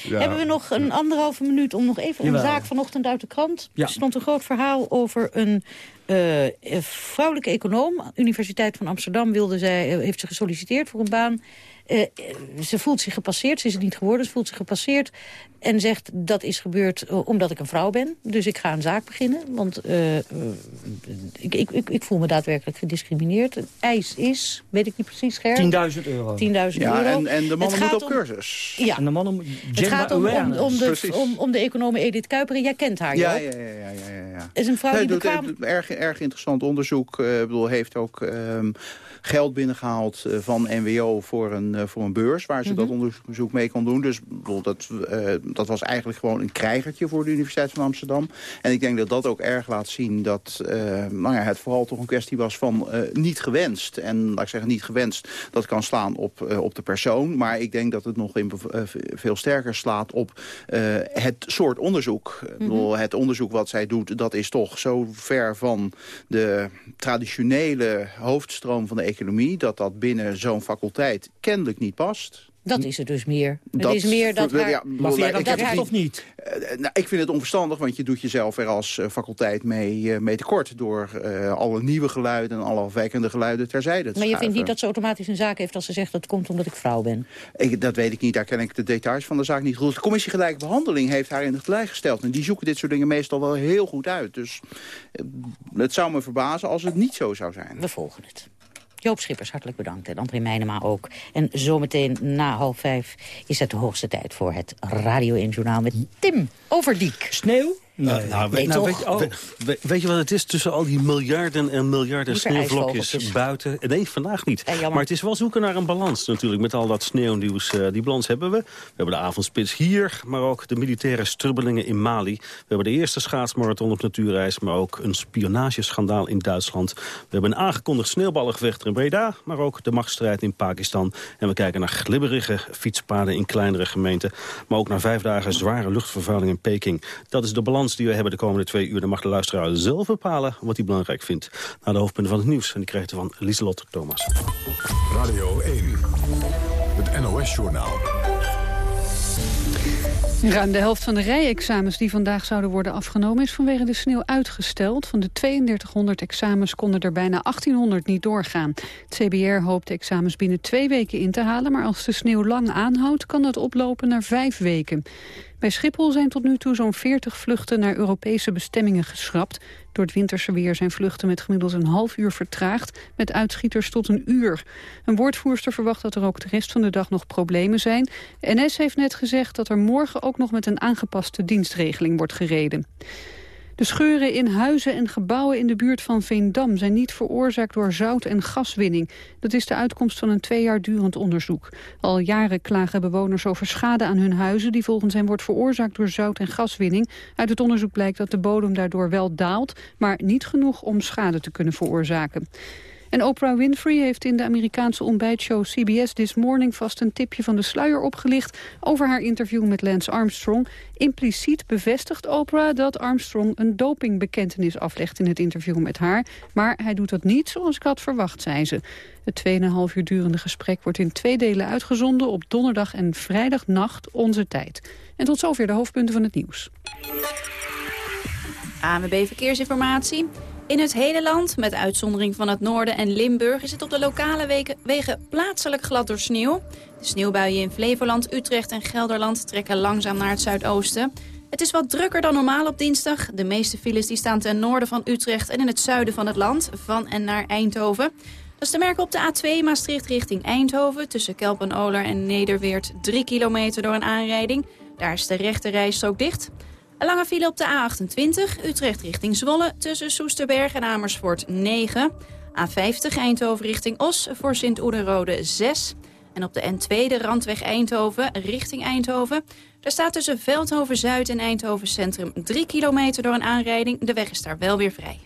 Ja. Hebben we nog een anderhalve minuut om nog even een zaak vanochtend uit de krant. Ja. Er stond een groot verhaal over een vrouwelijke econoom. Universiteit van Amsterdam wilde zij, uh, heeft ze gesolliciteerd voor een baan. Uh, ze voelt zich gepasseerd, ze is het niet geworden, ze voelt zich gepasseerd. En zegt, dat is gebeurd uh, omdat ik een vrouw ben. Dus ik ga een zaak beginnen, want uh, ik, ik, ik, ik, voel me daadwerkelijk gediscrimineerd. Het eis is, weet ik niet precies scherp. 10.000 euro. 10.000 ja, euro. En, en de mannen moeten op cursus. Ja. En de mannen Het gaat om, om, om, de, om, om de econoom Edith Kuiper. Jij kent haar, ja, ja, ja, ja, ja, ja. Is een vrouw nee, die doet, bekwaam... Erg, erg interessant onderzoek. Ik bedoel, heeft ook... Um, geld binnengehaald van NWO voor een, voor een beurs... waar ze dat mhm. onderzoek mee kon doen. Dus dat, dat was eigenlijk gewoon een krijgertje voor de Universiteit van Amsterdam. En ik denk dat dat ook erg laat zien dat nou ja, het vooral toch een kwestie was van niet gewenst. En laat ik zeggen, niet gewenst, dat kan slaan op, op de persoon. Maar ik denk dat het nog in, veel sterker slaat op het soort onderzoek. Mm Het onderzoek wat zij doet, dat is toch zo ver van de traditionele hoofdstroom van de economie... dat dat binnen zo'n faculteit kennelijk niet past. Dat is het dus meer. Het is meer dat haar... Ja, maar vind je dat terecht of niet? Uh, nou, ik vind het onverstandig, want je doet jezelf er als uh, faculteit mee, uh, mee tekort... door alle nieuwe geluiden en alle afwijkende geluiden terzijde te Maar je vindt niet dat ze automatisch een zaak heeft als ze zegt... dat komt omdat ik vrouw ben? Ik, dat weet ik niet, daar ken ik de details van de zaak niet goed. De commissie Gelijke Behandeling heeft haar in het gelijk gesteld. En die zoeken dit soort dingen meestal wel heel goed uit. Dus het zou me verbazen als het niet zo zou zijn. We volgen het. Joop Schippers, hartelijk bedankt. En André Meijnema ook. En zometeen na half vijf is het de hoogste tijd voor het Radio 1 Journaal met Tim Overdiek. Sneeuw? Nou, nou, weet, nou weet, oh. weet, je wat het is tussen al die miljarden en miljarden sneeuwvlokjes buiten? Nee, vandaag niet. maar het is wel zoeken naar een balans natuurlijk met al dat sneeuwnieuws. Uh, die balans hebben we. We hebben de avondspits hier, maar ook de militaire strubbelingen in Mali. We hebben de eerste schaatsmarathon op natuurreis, maar ook een spionageschandaal in Duitsland. We hebben een aangekondigd sneeuwballengevecht in Breda, maar ook de machtsstrijd in Pakistan. En we kijken naar glibberige fietspaden in kleinere gemeenten, maar ook naar vijf dagen zware luchtvervuiling in Peking. Dat is de balans die we hebben de komende twee uur... dan mag de luisteraar zelf bepalen wat hij belangrijk vindt. Naar de hoofdpunten van het nieuws. En die krijgt u van Lieselot Thomas. Radio 1, het NOS-journaal. Ruim de helft van de rijexamens die vandaag zouden worden afgenomen... is vanwege de sneeuw uitgesteld. Van de 3200 examens konden er bijna 1800 niet doorgaan. Het CBR hoopt de examens binnen twee weken in te halen... maar als de sneeuw lang aanhoudt, kan dat oplopen naar vijf weken. Bij Schiphol zijn tot nu toe zo'n 40 vluchten naar Europese bestemmingen geschrapt. Door het winterse weer zijn vluchten met gemiddeld een half uur vertraagd... met uitschieters tot een uur. Een woordvoerster verwacht dat er ook de rest van de dag nog problemen zijn. NS heeft net gezegd dat er morgen ook nog met een aangepaste dienstregeling wordt gereden. De scheuren in huizen en gebouwen in de buurt van Veendam... zijn niet veroorzaakt door zout- en gaswinning. Dat is de uitkomst van een twee jaar durend onderzoek. Al jaren klagen bewoners over schade aan hun huizen... die volgens hen wordt veroorzaakt door zout- en gaswinning. Uit het onderzoek blijkt dat de bodem daardoor wel daalt... maar niet genoeg om schade te kunnen veroorzaken. En Oprah Winfrey heeft in de Amerikaanse ontbijtshow CBS This Morning vast een tipje van de sluier opgelicht over haar interview met Lance Armstrong. Impliciet bevestigt Oprah dat Armstrong een dopingbekentenis aflegt in het interview met haar. Maar hij doet dat niet zoals ik had verwacht, zei ze. Het 2,5 uur durende gesprek wordt in twee delen uitgezonden op donderdag en vrijdagnacht onze tijd. En tot zover de hoofdpunten van het nieuws. ANWB Verkeersinformatie. In het hele land, met uitzondering van het noorden en Limburg... is het op de lokale wegen, wegen plaatselijk glad door sneeuw. De sneeuwbuien in Flevoland, Utrecht en Gelderland trekken langzaam naar het zuidoosten. Het is wat drukker dan normaal op dinsdag. De meeste files die staan ten noorden van Utrecht en in het zuiden van het land, van en naar Eindhoven. Dat is te merken op de A2 Maastricht richting Eindhoven... tussen Kelpen-Oler en Nederweert 3 kilometer door een aanrijding. Daar is de rechte rijstrook dicht... Een lange file op de A28, Utrecht richting Zwolle... tussen Soesterberg en Amersfoort 9. A50 Eindhoven richting Os voor Sint-Oederode 6. En op de N2 de Randweg Eindhoven richting Eindhoven. Daar staat tussen Veldhoven-Zuid en Eindhoven Centrum 3 kilometer door een aanrijding. De weg is daar wel weer vrij.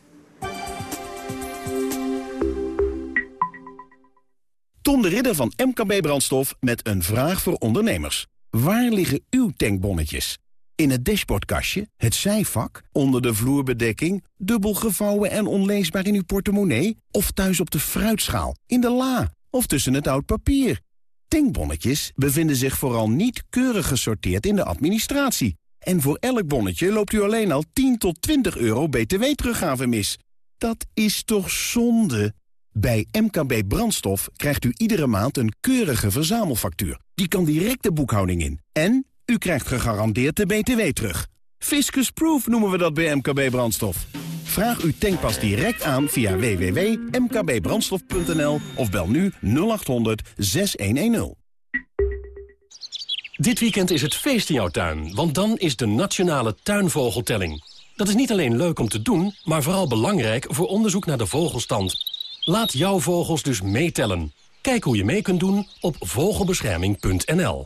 Tom de Ridder van MKB Brandstof met een vraag voor ondernemers. Waar liggen uw tankbonnetjes? In het dashboardkastje, het zijvak, onder de vloerbedekking... dubbel gevouwen en onleesbaar in uw portemonnee... of thuis op de fruitschaal, in de la of tussen het oud papier. Tankbonnetjes bevinden zich vooral niet keurig gesorteerd in de administratie. En voor elk bonnetje loopt u alleen al 10 tot 20 euro btw-teruggave mis. Dat is toch zonde? Bij MKB Brandstof krijgt u iedere maand een keurige verzamelfactuur. Die kan direct de boekhouding in. En u krijgt gegarandeerd de BTW terug. Fiscus Proof noemen we dat bij MKB Brandstof. Vraag uw tankpas direct aan via www.mkbbrandstof.nl of bel nu 0800 6110. Dit weekend is het feest in jouw tuin, want dan is de Nationale Tuinvogeltelling. Dat is niet alleen leuk om te doen, maar vooral belangrijk voor onderzoek naar de vogelstand. Laat jouw vogels dus meetellen. Kijk hoe je mee kunt doen op vogelbescherming.nl.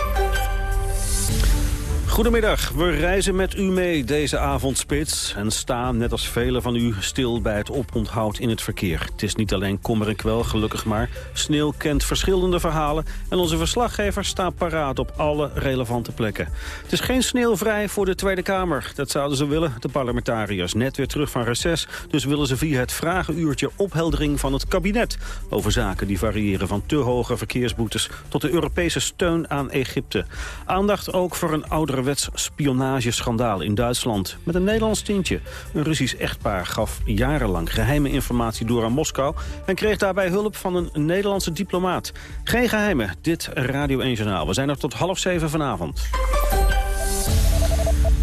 Goedemiddag, we reizen met u mee deze avondspits... en staan, net als velen van u, stil bij het oponthoud in het verkeer. Het is niet alleen kommer en kwel, gelukkig maar. Sneeuw kent verschillende verhalen... en onze verslaggevers staan paraat op alle relevante plekken. Het is geen sneeuwvrij voor de Tweede Kamer. Dat zouden ze willen, de parlementariërs. Net weer terug van reces, dus willen ze via het vragenuurtje... opheldering van het kabinet over zaken die variëren... van te hoge verkeersboetes tot de Europese steun aan Egypte. Aandacht ook voor een oudere ouderwets spionageschandaal in Duitsland. Met een Nederlands tintje. Een Russisch echtpaar gaf jarenlang geheime informatie door aan Moskou... en kreeg daarbij hulp van een Nederlandse diplomaat. Geen geheimen, dit Radio 1 Journaal. We zijn er tot half zeven vanavond.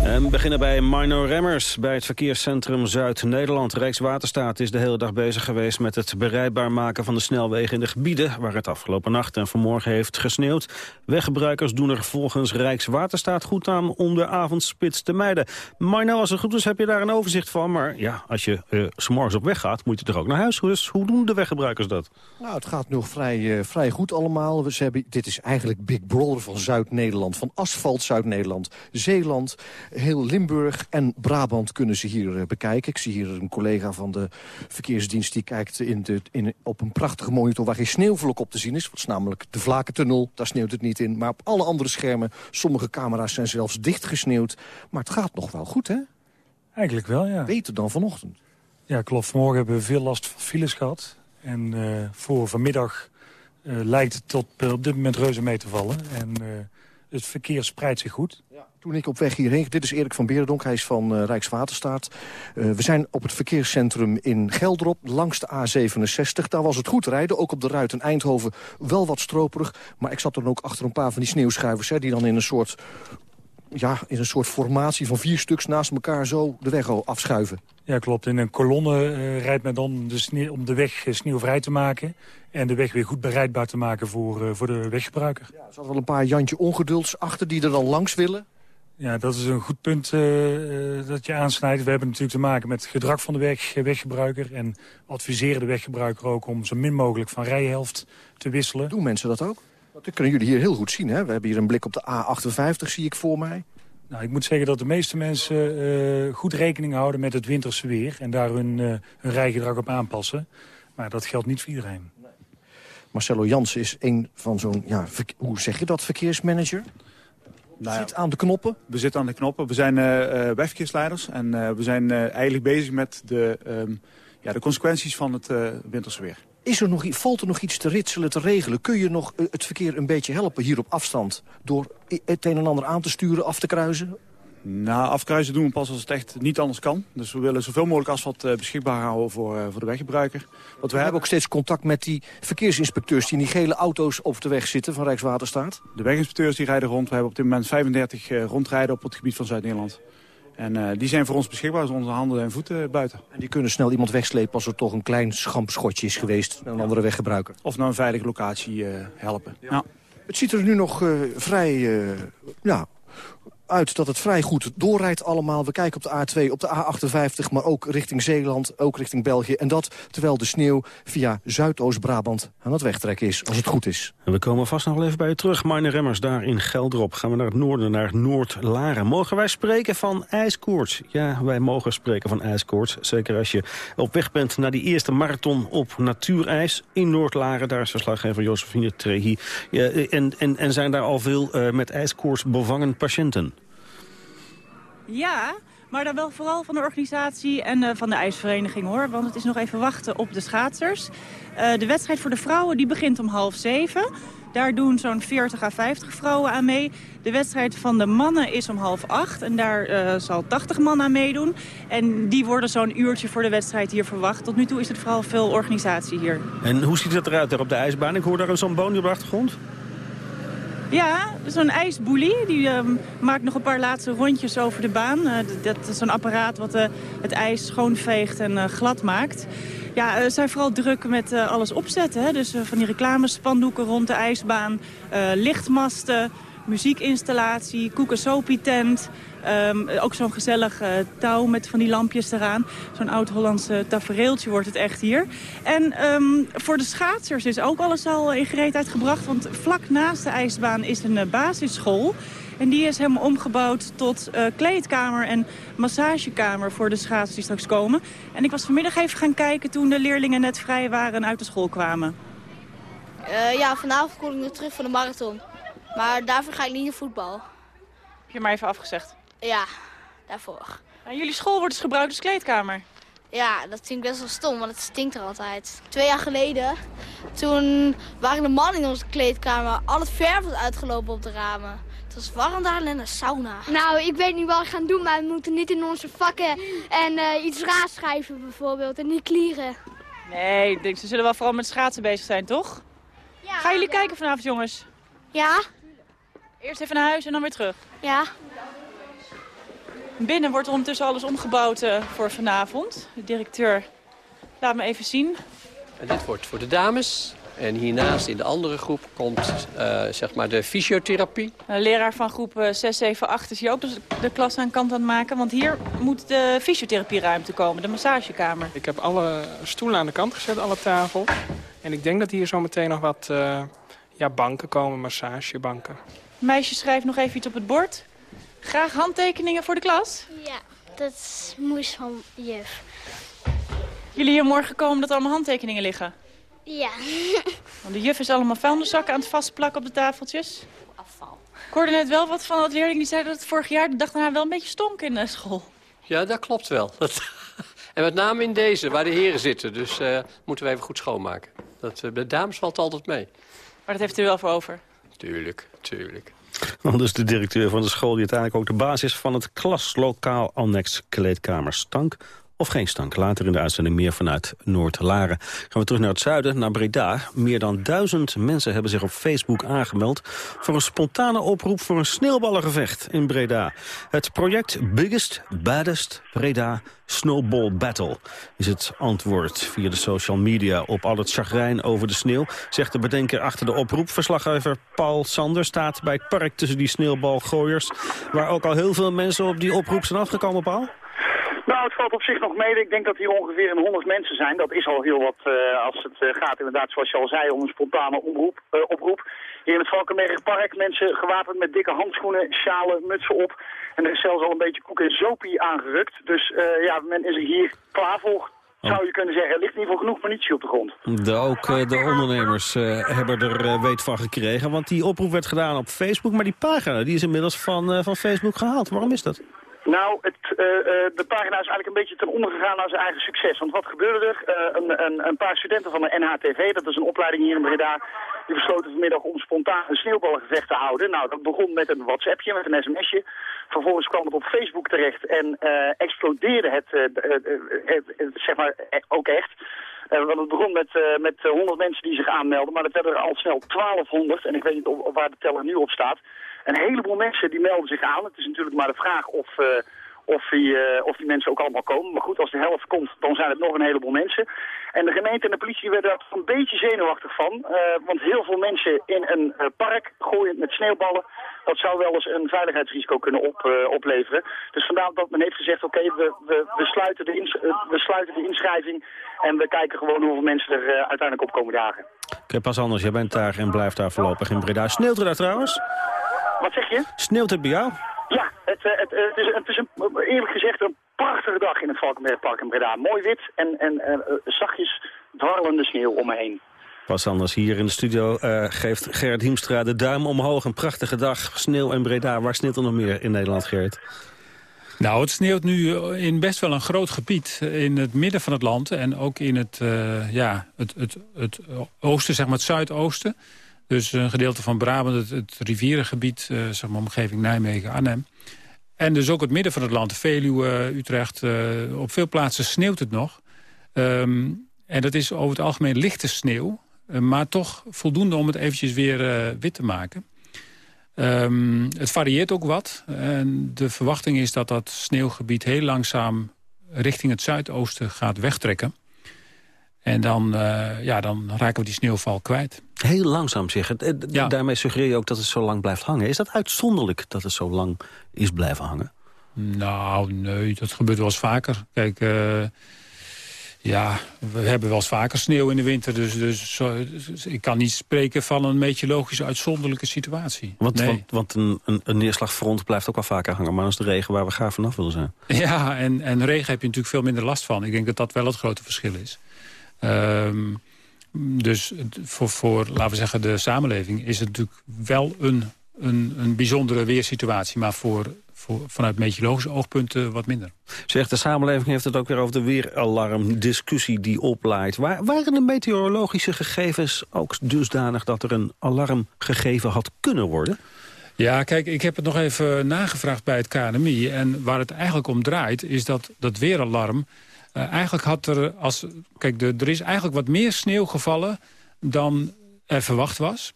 En we beginnen bij Marno Remmers bij het verkeerscentrum Zuid-Nederland. Rijkswaterstaat is de hele dag bezig geweest met het bereidbaar maken van de snelwegen in de gebieden waar het afgelopen nacht en vanmorgen heeft gesneeuwd. Weggebruikers doen er volgens Rijkswaterstaat goed aan om de avondspits te mijden. Marno, als het goed is heb je daar een overzicht van. Maar ja, als je uh, s'morgens op weg gaat, moet je toch ook naar huis. Dus hoe doen de weggebruikers dat? Nou, het gaat nog vrij, uh, vrij goed allemaal. We hebben, dit is eigenlijk Big Brother van Zuid-Nederland. Van asfalt Zuid-Nederland, Zeeland heel Limburg en Brabant kunnen ze hier uh, bekijken. Ik zie hier een collega van de verkeersdienst... die kijkt in de, in, op een prachtige monitor waar geen sneeuwvlok op te zien is. Dat is namelijk de Vlakentunnel, daar sneeuwt het niet in. Maar op alle andere schermen, sommige camera's zijn zelfs dichtgesneeuwd. Maar het gaat nog wel goed, hè? Eigenlijk wel, ja. Beter dan vanochtend. Ja, klopt. Vanmorgen hebben we veel last van files gehad. En uh, voor vanmiddag uh, lijkt het tot op dit moment reuze mee te vallen. En het verkeer spreidt zich goed. Ja. Toen ik op weg hierheen... Dit is Erik van Berendonk, hij is van uh, Rijkswaterstaat. Uh, we zijn op het verkeerscentrum in Geldrop, langs de A67. Daar was het goed rijden, ook op de Ruit in Eindhoven wel wat stroperig. Maar ik zat er ook achter een paar van die sneeuwschuivers... Hè, die dan in een soort ja, in een soort formatie van vier stuks naast elkaar zo de weg afschuiven. Ja, klopt. In een kolonne uh, rijdt men dan de sneeuw, om de weg sneeuwvrij te maken... en de weg weer goed bereidbaar te maken voor, uh, voor de weggebruiker. Ja, er zat wel een paar Jantje ongedulds achter die er dan langs willen. Ja, dat is een goed punt uh, dat je aansnijdt. We hebben natuurlijk te maken met het gedrag van de weg, weggebruiker... en adviseren de weggebruiker ook om zo min mogelijk van rijhelft te wisselen. Doen mensen dat ook? Dat kunnen jullie hier heel goed zien. Hè? We hebben hier een blik op de A58, zie ik voor mij. Nou, ik moet zeggen dat de meeste mensen uh, goed rekening houden met het winterse weer... en daar hun, uh, hun rijgedrag op aanpassen. Maar dat geldt niet voor iedereen. Marcelo Jansen is een van zo'n, ja, hoe zeg je dat, verkeersmanager? Nou zit aan de knoppen? We zitten aan de knoppen. We zijn uh, wegverkeersleiders en uh, we zijn uh, eigenlijk bezig met de, um, ja, de consequenties van het winterse weer. Is er nog, valt er nog iets te ritselen, te regelen? Kun je nog het verkeer een beetje helpen hier op afstand... door het een en ander aan te sturen, af te kruisen? Nou, afkruisen doen we pas als het echt niet anders kan. Dus we willen zoveel mogelijk asfalt uh, beschikbaar houden voor, uh, voor de weggebruiker. Want we, hebben ook steeds contact met die verkeersinspecteurs... die in die gele auto's op de weg zitten van Rijkswaterstaat. De weginspecteurs die rijden rond. We hebben op dit moment 35 uh, rondrijden op het gebied van Zuid-Nederland. En uh, die zijn voor ons beschikbaar, als onze handen en voeten buiten. En die kunnen snel iemand wegslepen als er toch een klein schampschotje is geweest... naar een andere weggebruiker. Of naar een veilige locatie helpen. Ja. ja. Het ziet er nu nog vrij ja, uit dat het vrij goed doorrijdt allemaal. We kijken op de A2, op de A58, maar ook richting Zeeland, ook richting België. En dat terwijl de sneeuw via Zuidoost-Brabant aan het wegtrekken is, als het goed is. En we komen vast nog even bij je terug. Marne Remmers, daar in Geldrop. Gaan we naar het noorden, naar Noord-Laren. Mogen wij spreken van ijskoorts? Ja, wij mogen spreken van ijskoorts. Zeker als je op weg bent naar die eerste marathon op natuurijs in Noord-Laren. Daar is verslaggever Josephine Trehi. Ja, en, en, en zijn daar al veel uh, met ijskoorts bevangen patiënten? Ja, maar dan wel vooral van de organisatie en uh, van de ijsvereniging hoor. Want het is nog even wachten op de schaatsers. Uh, de wedstrijd voor de vrouwen die begint om half zeven. Daar doen zo'n 40 à 50 vrouwen aan mee. De wedstrijd van de mannen is om half acht. En daar uh, zal 80 man aan meedoen. En die worden zo'n uurtje voor de wedstrijd hier verwacht. Tot nu toe is het vooral veel organisatie hier. En hoe ziet het eruit daar op de ijsbaan? Ik hoor daar zo'n boon op de achtergrond. Ja, zo'n ijsboelie. Die uh, maakt nog een paar laatste rondjes over de baan. Uh, dat is een apparaat wat uh, het ijs schoonveegt en uh, glad maakt. Ja, ze zijn vooral druk met alles opzetten. Hè? Dus van die reclamespandoeken rond de ijsbaan, lichtmasten, muziekinstallatie, koekensopi-tent. Um, ook zo'n gezellig uh, touw met van die lampjes eraan. Zo'n oud-Hollands tafereeltje wordt het echt hier. En um, voor de schaatsers is ook alles al in gereedheid gebracht. Want vlak naast de ijsbaan is een uh, basisschool. En die is helemaal omgebouwd tot uh, kleedkamer en massagekamer voor de schaatsers die straks komen. En ik was vanmiddag even gaan kijken toen de leerlingen net vrij waren en uit de school kwamen. Uh, ja, vanavond kom ik nog terug voor de marathon. Maar daarvoor ga ik niet naar voetbal. Heb je maar even afgezegd? Ja, daarvoor. En jullie school wordt dus gebruikt als kleedkamer? Ja, dat vind ik best wel stom, want het stinkt er altijd. Twee jaar geleden, toen waren de mannen in onze kleedkamer... al het verf was uitgelopen op de ramen. Het was warm daar en een sauna. Nou, ik weet niet wat we gaan doen, maar we moeten niet in onze vakken... en uh, iets raars schrijven bijvoorbeeld, en niet klieren. Nee, ik denk, ze zullen wel vooral met schaatsen bezig zijn, toch? Ja, Gaan jullie kijken vanavond, jongens? Ja. Eerst even naar huis en dan weer terug? Ja. Binnen wordt ondertussen alles omgebouwd uh, voor vanavond. De directeur laat me even zien. En dit wordt voor de dames. En hiernaast in de andere groep komt uh, zeg maar de fysiotherapie. Een leraar van groep 6, 7, 8 is hier ook dus de klas aan kant aan het maken. Want hier moet de fysiotherapieruimte komen, de massagekamer. Ik heb alle stoelen aan de kant gezet, alle tafel. En ik denk dat hier zo meteen nog wat uh, ja, banken komen, massagebanken. Meisje schrijft nog even iets op het bord. Graag handtekeningen voor de klas? Ja, dat moest van juf. Jullie hier morgen komen dat er allemaal handtekeningen liggen? Ja. Want de juf is allemaal vuilniszakken aan het vastplakken op de tafeltjes. Afval. Ik hoorde net wel wat van dat leerling die zei dat het vorig jaar de dag daarna wel een beetje stonk in de school. Ja, dat klopt wel. en met name in deze, waar de heren zitten. Dus uh, moeten we even goed schoonmaken. Dat, uh, de dames valt altijd mee. Maar dat heeft u wel voor over? Tuurlijk, tuurlijk. Dus de directeur van de school die uiteindelijk ook de basis van het klaslokaal annex kleedkamer stank of geen stank. Later in de uitzending meer vanuit Noord-Laren. Gaan we terug naar het zuiden, naar Breda. Meer dan duizend mensen hebben zich op Facebook aangemeld... voor een spontane oproep voor een sneeuwballengevecht in Breda. Het project Biggest, Baddest Breda Snowball Battle is het antwoord via de social media op al het chagrijn over de sneeuw, zegt de bedenker achter de oproep. Verslaggever Paul Sander staat bij het park tussen die sneeuwbalgooiers, waar ook al heel veel mensen op die oproep zijn afgekomen, Paul? Nou, het valt op zich nog mee. Ik denk dat hier ongeveer een 100 mensen zijn. Dat is al heel wat uh, als het uh, gaat inderdaad, zoals je al zei, om een spontane uh, oproep. Hier in het Valkenbergpark mensen gewapend met dikke handschoenen, sjalen, mutsen op. En er is zelfs al een beetje koek en zopie aangerukt. Dus ja, men is er hier klaar voor. Zou je kunnen zeggen, er ligt in ieder geval genoeg munitie op de grond. Ook de ondernemers hebben er weet van gekregen. Want die oproep werd gedaan op Facebook. Maar die pagina die is inmiddels van, van Facebook gehaald. Waarom is dat? Nou, het, uh, de pagina is eigenlijk een beetje ten onder gegaan naar zijn eigen succes. Want wat gebeurde er? Uh, een, een, een, paar studenten van de NHTV, dat is een opleiding hier in Breda, die besloten vanmiddag om spontaan een sneeuwballengevecht te houden. Nou, dat begon met een WhatsAppje, met een sms'je. Vervolgens kwam het op Facebook terecht en explodeerde het, zeg maar, ook echt. want het begon met, met 100 mensen die zich aanmelden, maar dat werden er al snel 1200. En ik weet niet waar de teller nu op staat. Een heleboel mensen die melden zich aan. Het is natuurlijk maar de vraag of, uh, of, die, uh, of die mensen ook allemaal komen. Maar goed, als de helft komt, dan zijn het nog een heleboel mensen. En de gemeente en de politie werden daar een beetje zenuwachtig van. Uh, want heel veel mensen in een park gooien met sneeuwballen. Dat zou wel eens een veiligheidsrisico kunnen op, opleveren. Dus vandaar dat men heeft gezegd, oké, okay, we, we, we, sluiten de we sluiten de inschrijving. En we kijken gewoon hoeveel mensen er uiteindelijk op komen dagen. Oké, pas anders. Jij bent daar en blijft daar voorlopig in Breda. Sneeuwt er daar trouwens? Wat zeg je? Sneeuwt het bij jou? Ja, het, eh, het, het, is, het is een, eerlijk gezegd een prachtige dag in het Valkenbergpark in Breda. Mooi wit en, en uh, zachtjes dwarrelende sneeuw om me heen. Pas anders hier in de studio uh, geeft Gerrit Hiemstra de duim omhoog. Een prachtige dag, sneeuw en Breda. Waar sneeuwt er nog meer in Nederland, Gerrit? Nou, het sneeuwt nu in best wel een groot gebied in het midden van het land... en ook in het, uh, ja, het, het, het oosten, zeg maar het zuidoosten. Dus een gedeelte van Brabant, het, het rivierengebied, uh, zeg maar omgeving Nijmegen, Arnhem. En dus ook het midden van het land, Veluwe, Utrecht. Uh, op veel plaatsen sneeuwt het nog. Um, en dat is over het algemeen lichte sneeuw. Uh, maar toch voldoende om het eventjes weer wit te maken. Um, het varieert ook wat. En de verwachting is dat dat sneeuwgebied heel langzaam richting het zuidoosten gaat wegtrekken. En dan, ja, dan raken we die sneeuwval kwijt. Heel langzaam zeggen. Ja. Daarmee suggereer je ook dat het zo lang blijft hangen. Is dat uitzonderlijk dat het zo lang is blijven hangen? Nou, nee, dat gebeurt wel eens vaker. Kijk, uh, ja, we hebben wel eens vaker sneeuw in de winter. Dus, dus, ik kan niet spreken van een meteorologische uitzonderlijke situatie. Want, want, want een, een, een, neerslagfront blijft ook wel vaker hangen. Maar dat is de regen waar we graag vanaf willen zijn. Ja, en, en regen heb je natuurlijk veel minder last van. Ik denk dat dat wel het grote verschil is. Um, dus voor, voor, laten we zeggen, de samenleving is het natuurlijk wel een, een, een bijzondere weersituatie. Maar voor, voor, vanuit meteorologische oogpunten wat minder. Zegt de samenleving heeft het ook weer over de weeralarmdiscussie die oplaait. Waar, waren de meteorologische gegevens ook dusdanig dat er een alarm gegeven had kunnen worden? Ja, kijk, ik heb het nog even nagevraagd bij het KNMI. En waar het eigenlijk om draait is dat dat weeralarm uh, eigenlijk had er, als, kijk, de, er is eigenlijk wat meer sneeuw gevallen dan er verwacht was.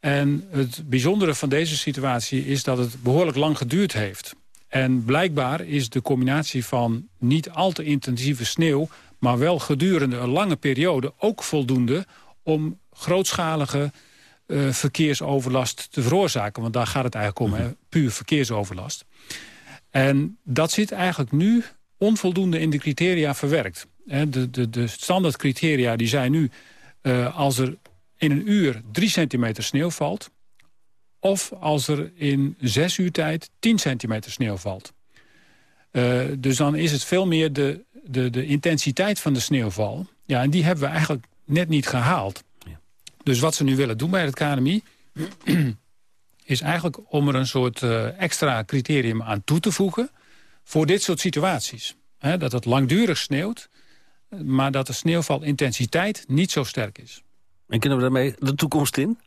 En het bijzondere van deze situatie is dat het behoorlijk lang geduurd heeft. En blijkbaar is de combinatie van niet al te intensieve sneeuw... maar wel gedurende een lange periode ook voldoende... om grootschalige uh, verkeersoverlast te veroorzaken. Want daar gaat het eigenlijk om, hè? puur verkeersoverlast. En dat zit eigenlijk nu onvoldoende in de criteria verwerkt. De, de, de standaardcriteria die zijn nu... Uh, als er in een uur 3 centimeter sneeuw valt... of als er in zes uur tijd 10 centimeter sneeuw valt. Uh, dus dan is het veel meer de, de, de intensiteit van de sneeuwval. Ja, en die hebben we eigenlijk net niet gehaald. Ja. Dus wat ze nu willen doen bij het KNMI... is eigenlijk om er een soort uh, extra criterium aan toe te voegen voor dit soort situaties. dat het langdurig sneeuwt, maar dat de sneeuwvalintensiteit niet zo sterk is. En kunnen we daarmee de toekomst in?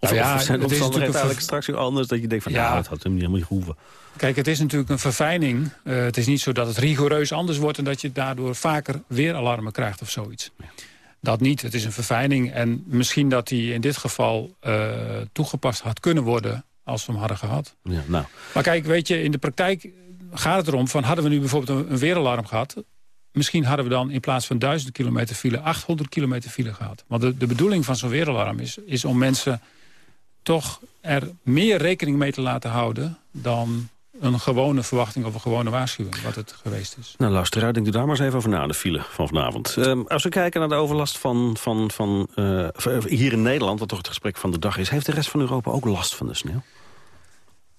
Of, nou ja, of zijn omstandigheden eigenlijk straks weer anders... dat je denkt van, ja, nou, het had hem niet helemaal hoeven. Kijk, het is natuurlijk een verfijning. Uh, het is niet zo dat het rigoureus anders wordt... en dat je daardoor vaker weer alarmen krijgt of zoiets. Dat niet, het is een verfijning. En misschien dat die in dit geval uh, toegepast had kunnen worden... als we hem hadden gehad. Ja, nou. Maar kijk, weet je, in de praktijk gaat het erom van hadden we nu bijvoorbeeld een, weeralarm gehad... misschien hadden we dan in plaats van 1000 kilometer file 800 kilometer file gehad. Want de, de bedoeling van zo'n weeralarm is, is om mensen toch er meer rekening mee te laten houden... dan een gewone verwachting of een gewone waarschuwing, wat het geweest is. Nou, luisteraar, denk u daar maar eens even over na, de file van vanavond. Uh, als we kijken naar de overlast van, van, van uh, hier in Nederland, wat toch het gesprek van de dag is... heeft de rest van Europa ook last van de sneeuw?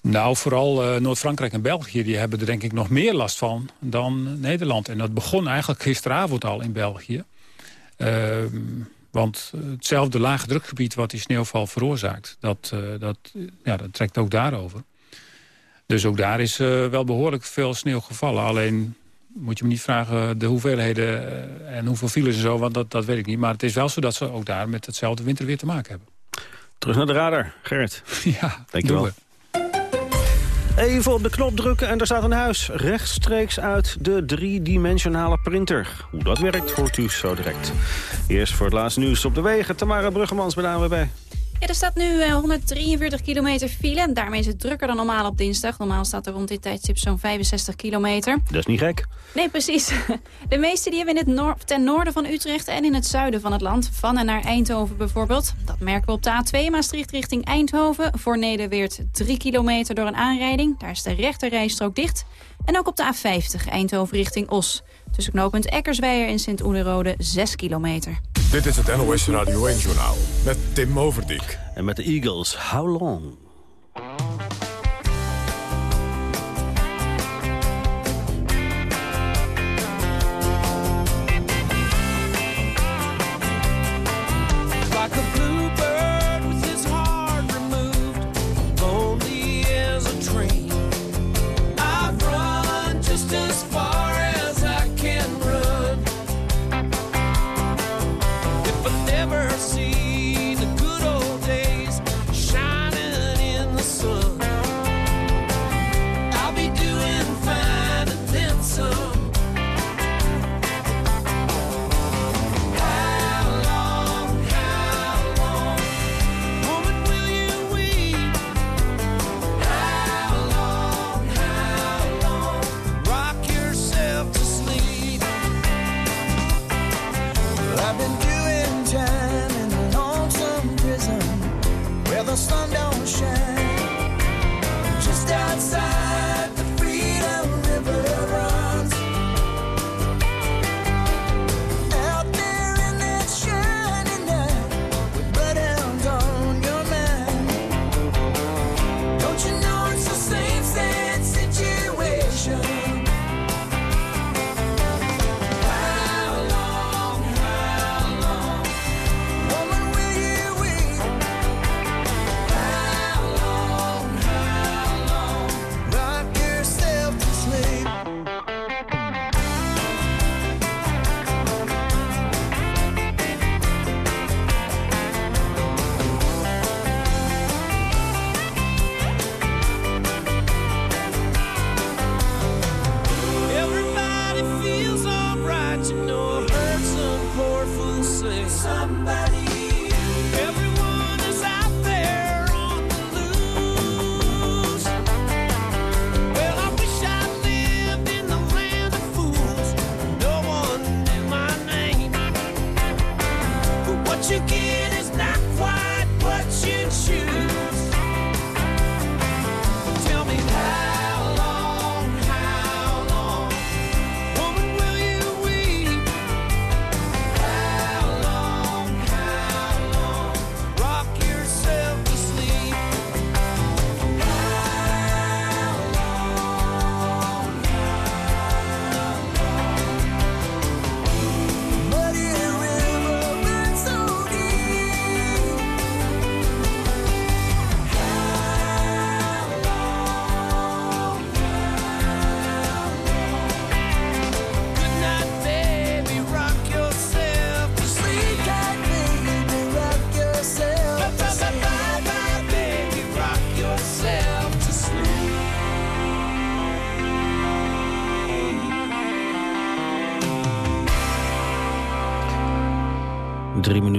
Nou, vooral uh, Noord-Frankrijk en België die hebben er denk ik nog meer last van dan Nederland. En dat begon eigenlijk gisteravond al in België. Uh, want hetzelfde lage drukgebied wat die sneeuwval veroorzaakt, dat, uh, dat, ja, dat trekt ook daarover. Dus ook daar is uh, wel behoorlijk veel sneeuw gevallen. Alleen moet je me niet vragen de hoeveelheden en hoeveel files en zo, want dat, dat weet ik niet. Maar het is wel zo dat ze ook daar met hetzelfde winterweer te maken hebben. Terug naar de radar, Gerrit. ja, Dankjewel. Even op de knop drukken en er staat een huis. Rechtstreeks uit de driedimensionale printer. Hoe dat werkt, hoort u zo direct. Eerst voor het laatste nieuws op de wegen. Tamara Bruggemans bij de ANWB. Ja, er staat nu 143 eh, kilometer file. En daarmee is het drukker dan normaal op dinsdag. Normaal staat er rond dit tijdstip zo'n 65 kilometer. Dat is niet gek. Nee, precies. De meeste die hebben in het ten noorden van Utrecht en in het zuiden van het land. Van en naar Eindhoven bijvoorbeeld. Dat merken we op de A2 Maastricht richting Eindhoven. Voor Nederweert 3 kilometer door een aanrijding. Daar is de rechterrijstrook dicht. En ook op de A50 Eindhoven richting Os. Tussen knooppunt Eckersweijer en Sint-Oederode 6 kilometer. Dit is het NOS Radio 1-journaal met Tim Overdijk. En met de Eagles, How Long?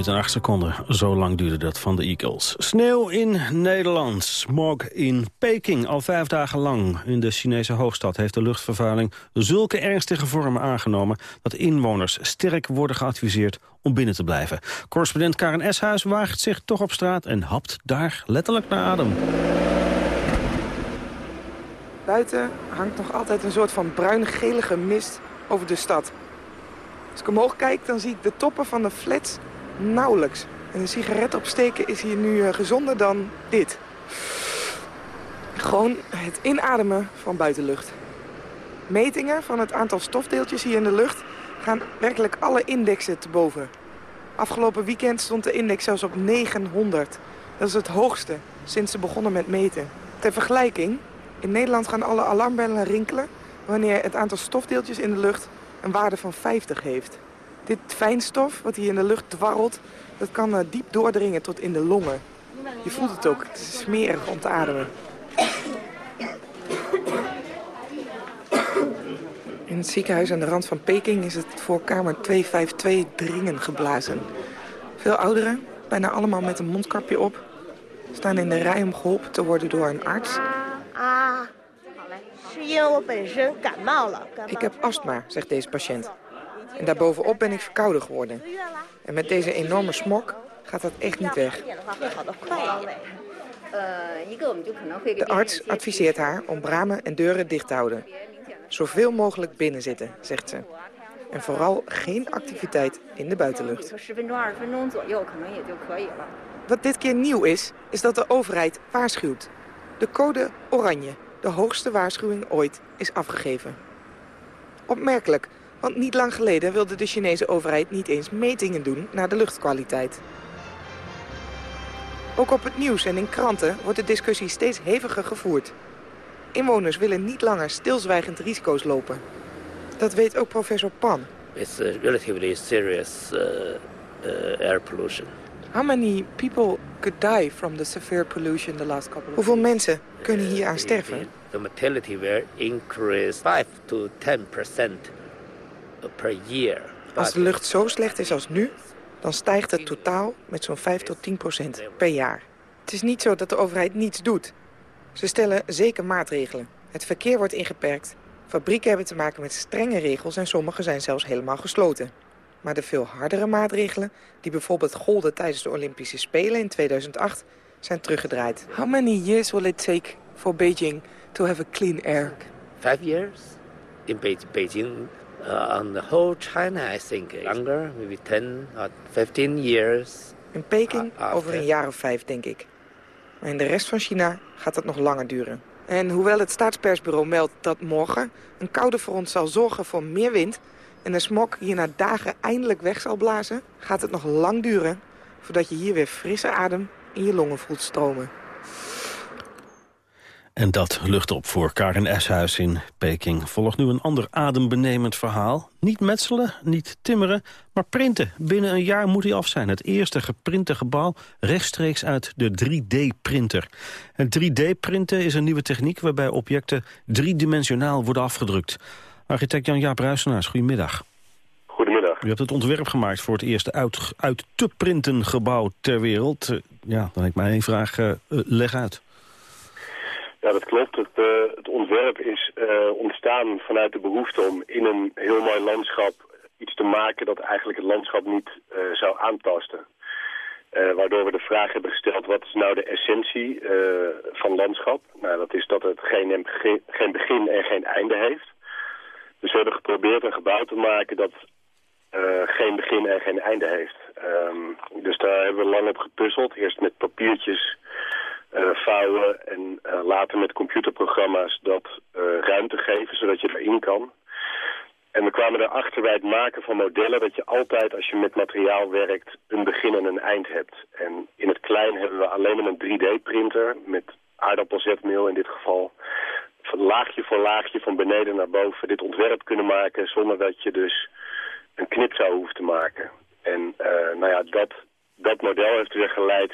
Minuten en acht seconden. Zo lang duurde dat van de Eagles. Sneeuw in Nederland. Smog in Peking. Al vijf dagen lang in de Chinese hoofdstad heeft de luchtvervuiling zulke ernstige vormen aangenomen dat inwoners sterk worden geadviseerd om binnen te blijven. Correspondent Karen Eshuis waagt zich toch op straat en hapt daar letterlijk naar adem. Buiten hangt nog altijd een soort van bruin-gelige mist over de stad. Als ik omhoog kijk, dan zie ik de toppen van de flats nauwelijks. En een sigaret opsteken is hier nu uh, gezonder dan dit. Gewoon het inademen van buitenlucht. Metingen van het aantal stofdeeltjes hier in de lucht gaan werkelijk alle indexen te boven. Afgelopen weekend stond de index zelfs op 900. Dat is het hoogste sinds ze begonnen met meten. Ter vergelijking, in Nederland gaan alle alarmbellen rinkelen... wanneer het aantal stofdeeltjes in de lucht een waarde van 50 heeft. Dit fijnstof wat hier in de lucht dwarrelt, dat kan uh, diep doordringen tot in de longen. Je voelt het ook, het is smerig om te ademen. In het ziekenhuis aan de rand van Peking is het voor kamer 252 dringen geblazen. Veel ouderen, bijna allemaal met een mondkapje op, staan in de rij om geholpen te worden door een arts. Ik heb astma, zegt deze patiënt. En daarbovenop ben ik verkouden geworden. En met deze enorme smok gaat dat echt niet weg. De arts adviseert haar om ramen en deuren dicht te houden. Zoveel mogelijk binnen zitten, zegt ze. En vooral geen activiteit in de buitenlucht. Wat dit keer nieuw is, is dat de overheid waarschuwt. De code oranje de hoogste waarschuwing ooit is afgegeven. Opmerkelijk, want niet lang geleden wilde de Chinese overheid niet eens metingen doen naar de luchtkwaliteit. Ook op het nieuws en in kranten wordt de discussie steeds heviger gevoerd. Inwoners willen niet langer stilzwijgend risico's lopen. Dat weet ook professor Pan. It's a relatively serious uh, uh, air pollution. How many people could die from the severe pollution the last couple of Hoeveel mensen kunnen hier aan sterven? The mortality will increase 5 to 10 percent per year. Als de lucht zo slecht is als nu, dan stijgt het totaal met zo'n 5 tot 10 procent per jaar. Het is niet zo dat de overheid niets doet. Ze stellen zeker maatregelen. Het verkeer wordt ingeperkt. Fabrieken hebben te maken met strenge regels en sommige zijn zelfs helemaal gesloten. Maar de veel hardere maatregelen, die bijvoorbeeld golden tijdens de Olympische Spelen in 2008, zijn teruggedraaid. How many years will it take for Beijing to have a clean air? Five years in Beijing. Uh, on the whole China, I think longer, maybe 10 or 15 years. In Peking over een jaar of vijf, denk ik. Maar in de rest van China gaat dat nog langer duren. En hoewel het staatspersbureau meldt dat morgen een koude front zal zorgen voor meer wind en de smok hier na dagen eindelijk weg zal blazen... gaat het nog lang duren voordat je hier weer frisse adem in je longen voelt stromen. En dat lucht op voor Karen Eshuis in Peking. Volgt nu een ander adembenemend verhaal. Niet metselen, niet timmeren, maar printen. Binnen een jaar moet hij af zijn. Het eerste geprinte gebouw rechtstreeks uit de 3D-printer. En 3D-printen is een nieuwe techniek waarbij objecten driedimensionaal worden afgedrukt. Architect Jan-Jaap Ruisenaars, goedemiddag. Goedemiddag. U hebt het ontwerp gemaakt voor het eerste uit, uit te printen gebouw ter wereld. Ja, dan heb ik maar één vraag. Uh, leg uit. Ja, dat klopt. Het, uh, het ontwerp is ontstaan vanuit de behoefte om in een heel mooi landschap iets te maken dat eigenlijk het landschap niet zou aantasten. waardoor we de vraag hebben gesteld, wat is nou de essentie van landschap? Nou, dat is dat het geen, geen begin en geen einde heeft. Dus we hebben geprobeerd een gebouw te maken dat geen begin en geen einde heeft. Um, dus daar hebben we lang op gepuzzeld. Eerst met papiertjes vouwen en uh, later met computerprogramma's dat ruimte geven, zodat je erin kan. En we kwamen erachter bij het maken van modellen dat je altijd als je met materiaal werkt een begin en een eind hebt. En in het klein hebben we alleen maar een 3D-printer met aardappelzetmeel in dit geval van laagje voor laagje van beneden naar boven dit ontwerp kunnen maken zonder dat je dus een knip zou hoeven te maken. En nou ja, dat, dat model heeft weer geleid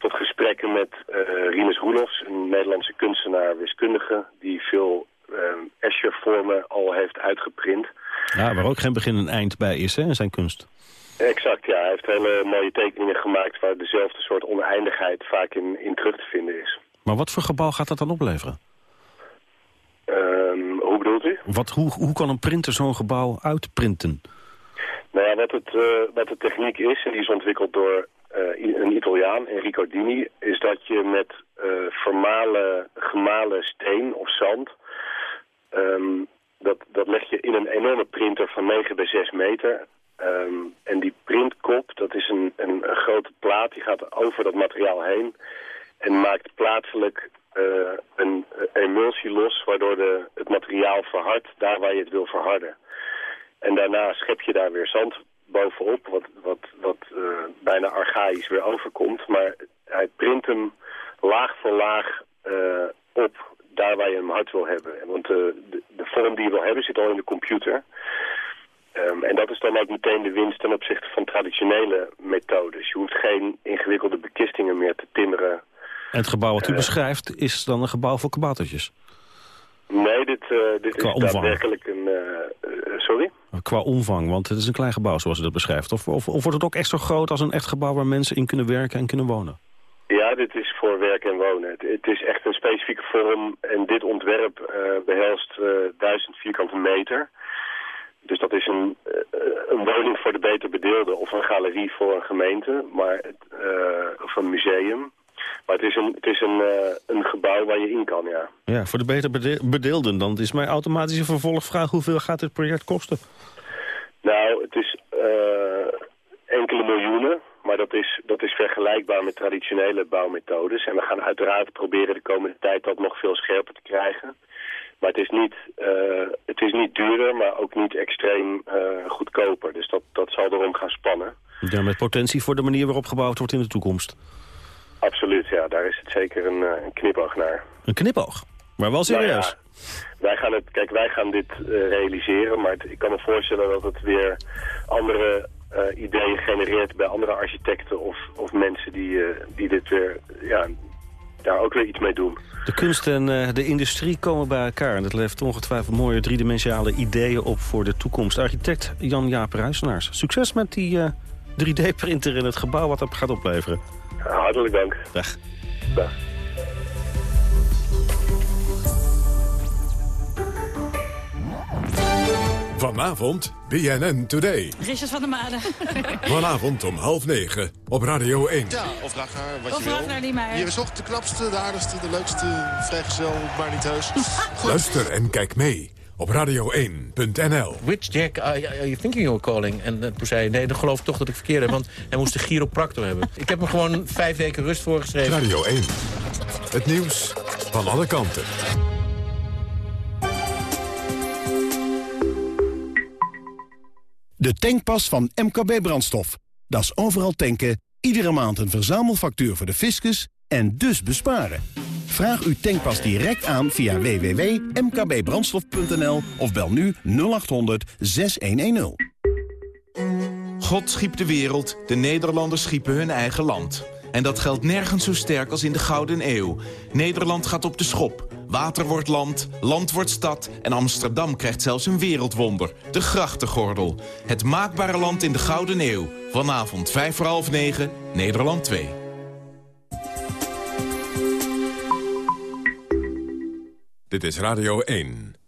tot gesprekken met uh, Rinus Roelofs, een Nederlandse kunstenaar, wiskundige, die veel uh, Escher-vormen al heeft uitgeprint. Ja, waar ook geen begin en eind bij is, hè, in zijn kunst. Exact, ja. Hij heeft hele mooie tekeningen gemaakt... waar dezelfde soort oneindigheid vaak in, in terug te vinden is. Maar wat voor gebouw gaat dat dan opleveren? Um, hoe bedoelt u? Wat, hoe, hoe kan een printer zo'n gebouw uitprinten? Nou ja, wat, het, uh, wat de techniek is, en die is ontwikkeld door uh, een Italiaan, Enrico Dini... is dat je met uh, vermalen, gemalen steen of zand... Um, dat, dat leg je in een enorme printer van 9 bij 6 meter... Um, en die printkop, dat is een, een, grote plaat, die gaat over dat materiaal heen... en maakt plaatselijk uh, een emulsie los, waardoor de, het materiaal verhardt daar waar je het wil verharden. En daarna schep je daar weer zand bovenop, wat, wat, wat uh, bijna archaïs weer overkomt. Maar hij print hem laag voor laag uh, op daar waar je hem hard wil hebben. Want de, de, vorm die je wil hebben zit al in de computer... Um, en dat is dan ook meteen de winst ten opzichte van traditionele methodes. Je hoeft geen ingewikkelde bekistingen meer te timmeren. En het gebouw wat u beschrijft is dan een gebouw voor kaboutertjes? Nee, dit, uh, dit Qua is omvang. daadwerkelijk een... Uh? Qua omvang, want het is een klein gebouw zoals u dat beschrijft. Of, of, of wordt het ook echt zo groot als een echt gebouw waar mensen in kunnen werken en kunnen wonen? Ja, dit is voor werken en wonen. Het, het is echt een specifieke vorm en dit ontwerp behelst duizend vierkante meter... Dus dat is een, een woning voor de beter bedeelden of een galerie voor een gemeente, maar uh, of een museum. Maar het is een, het is een, uh, een gebouw waar je in kan, ja. Ja, voor de beter bedeelden. Dan is mijn automatische vervolgvraag... hoeveel gaat dit project kosten? Nou, het is uh, enkele miljoenen. Maar dat is, dat is vergelijkbaar met traditionele bouwmethodes. En we gaan uiteraard proberen de komende tijd dat nog veel scherper te krijgen. Maar het is niet, uh, het is niet duurder, maar ook niet extreem uh, goedkoper. Dus dat, dat zal erom gaan spannen. Ja, met potentie voor de manier waarop gebouwd wordt in de toekomst. Absoluut, ja. Daar is het zeker een, uh, een knipoog naar. Een knipoog? Maar wel serieus? Nou ja, wij gaan het, kijk, wij gaan dit realiseren, maar het, ik kan me voorstellen dat het weer andere ideeën genereert bij andere architecten of, of mensen die, die dit weer, ja, daar ook weer iets mee doen. De kunst en de industrie komen bij elkaar. En dat levert ongetwijfeld mooie driedimensionale ideeën op voor de toekomst. Architect Jan-Jaap Ruisenaars. Succes met die uh, 3D-printer in het gebouw wat dat gaat opleveren. Hartelijk dank. Dag. Dag. Vanavond BNN Today. Richard van der Made. Vanavond om half negen op Radio 1. Ja, of vraag naar wat of je wil. vraag naar maar. Je zocht de knapste, de aardigste, de leukste, vrijgezel, maar niet heus. Luister en kijk mee op radio1.nl. Which Jack are, you thinking you're calling? En toen zei hij, nee, dan geloof ik toch dat ik verkeerd heb. Want hij moest de chiropractor hebben. Ik heb hem gewoon vijf weken rust voorgeschreven. Radio 1. Het nieuws van alle kanten. De tankpas van MKB Brandstof. Dat is overal tanken, iedere maand een verzamelfactuur voor de fiscus en dus besparen. Vraag uw tankpas direct aan via www.mkbbrandstof.nl of bel nu 0800 6110. God schiep de wereld, de Nederlanders schiepen hun eigen land. En dat geldt nergens zo sterk als in de Gouden Eeuw. Nederland gaat op de schop. Water wordt land, land wordt stad... en Amsterdam krijgt zelfs een wereldwonder. De grachtengordel. Het maakbare land in de Gouden Eeuw. Vanavond 5 voor half 9, Nederland 2. Dit is Radio 1.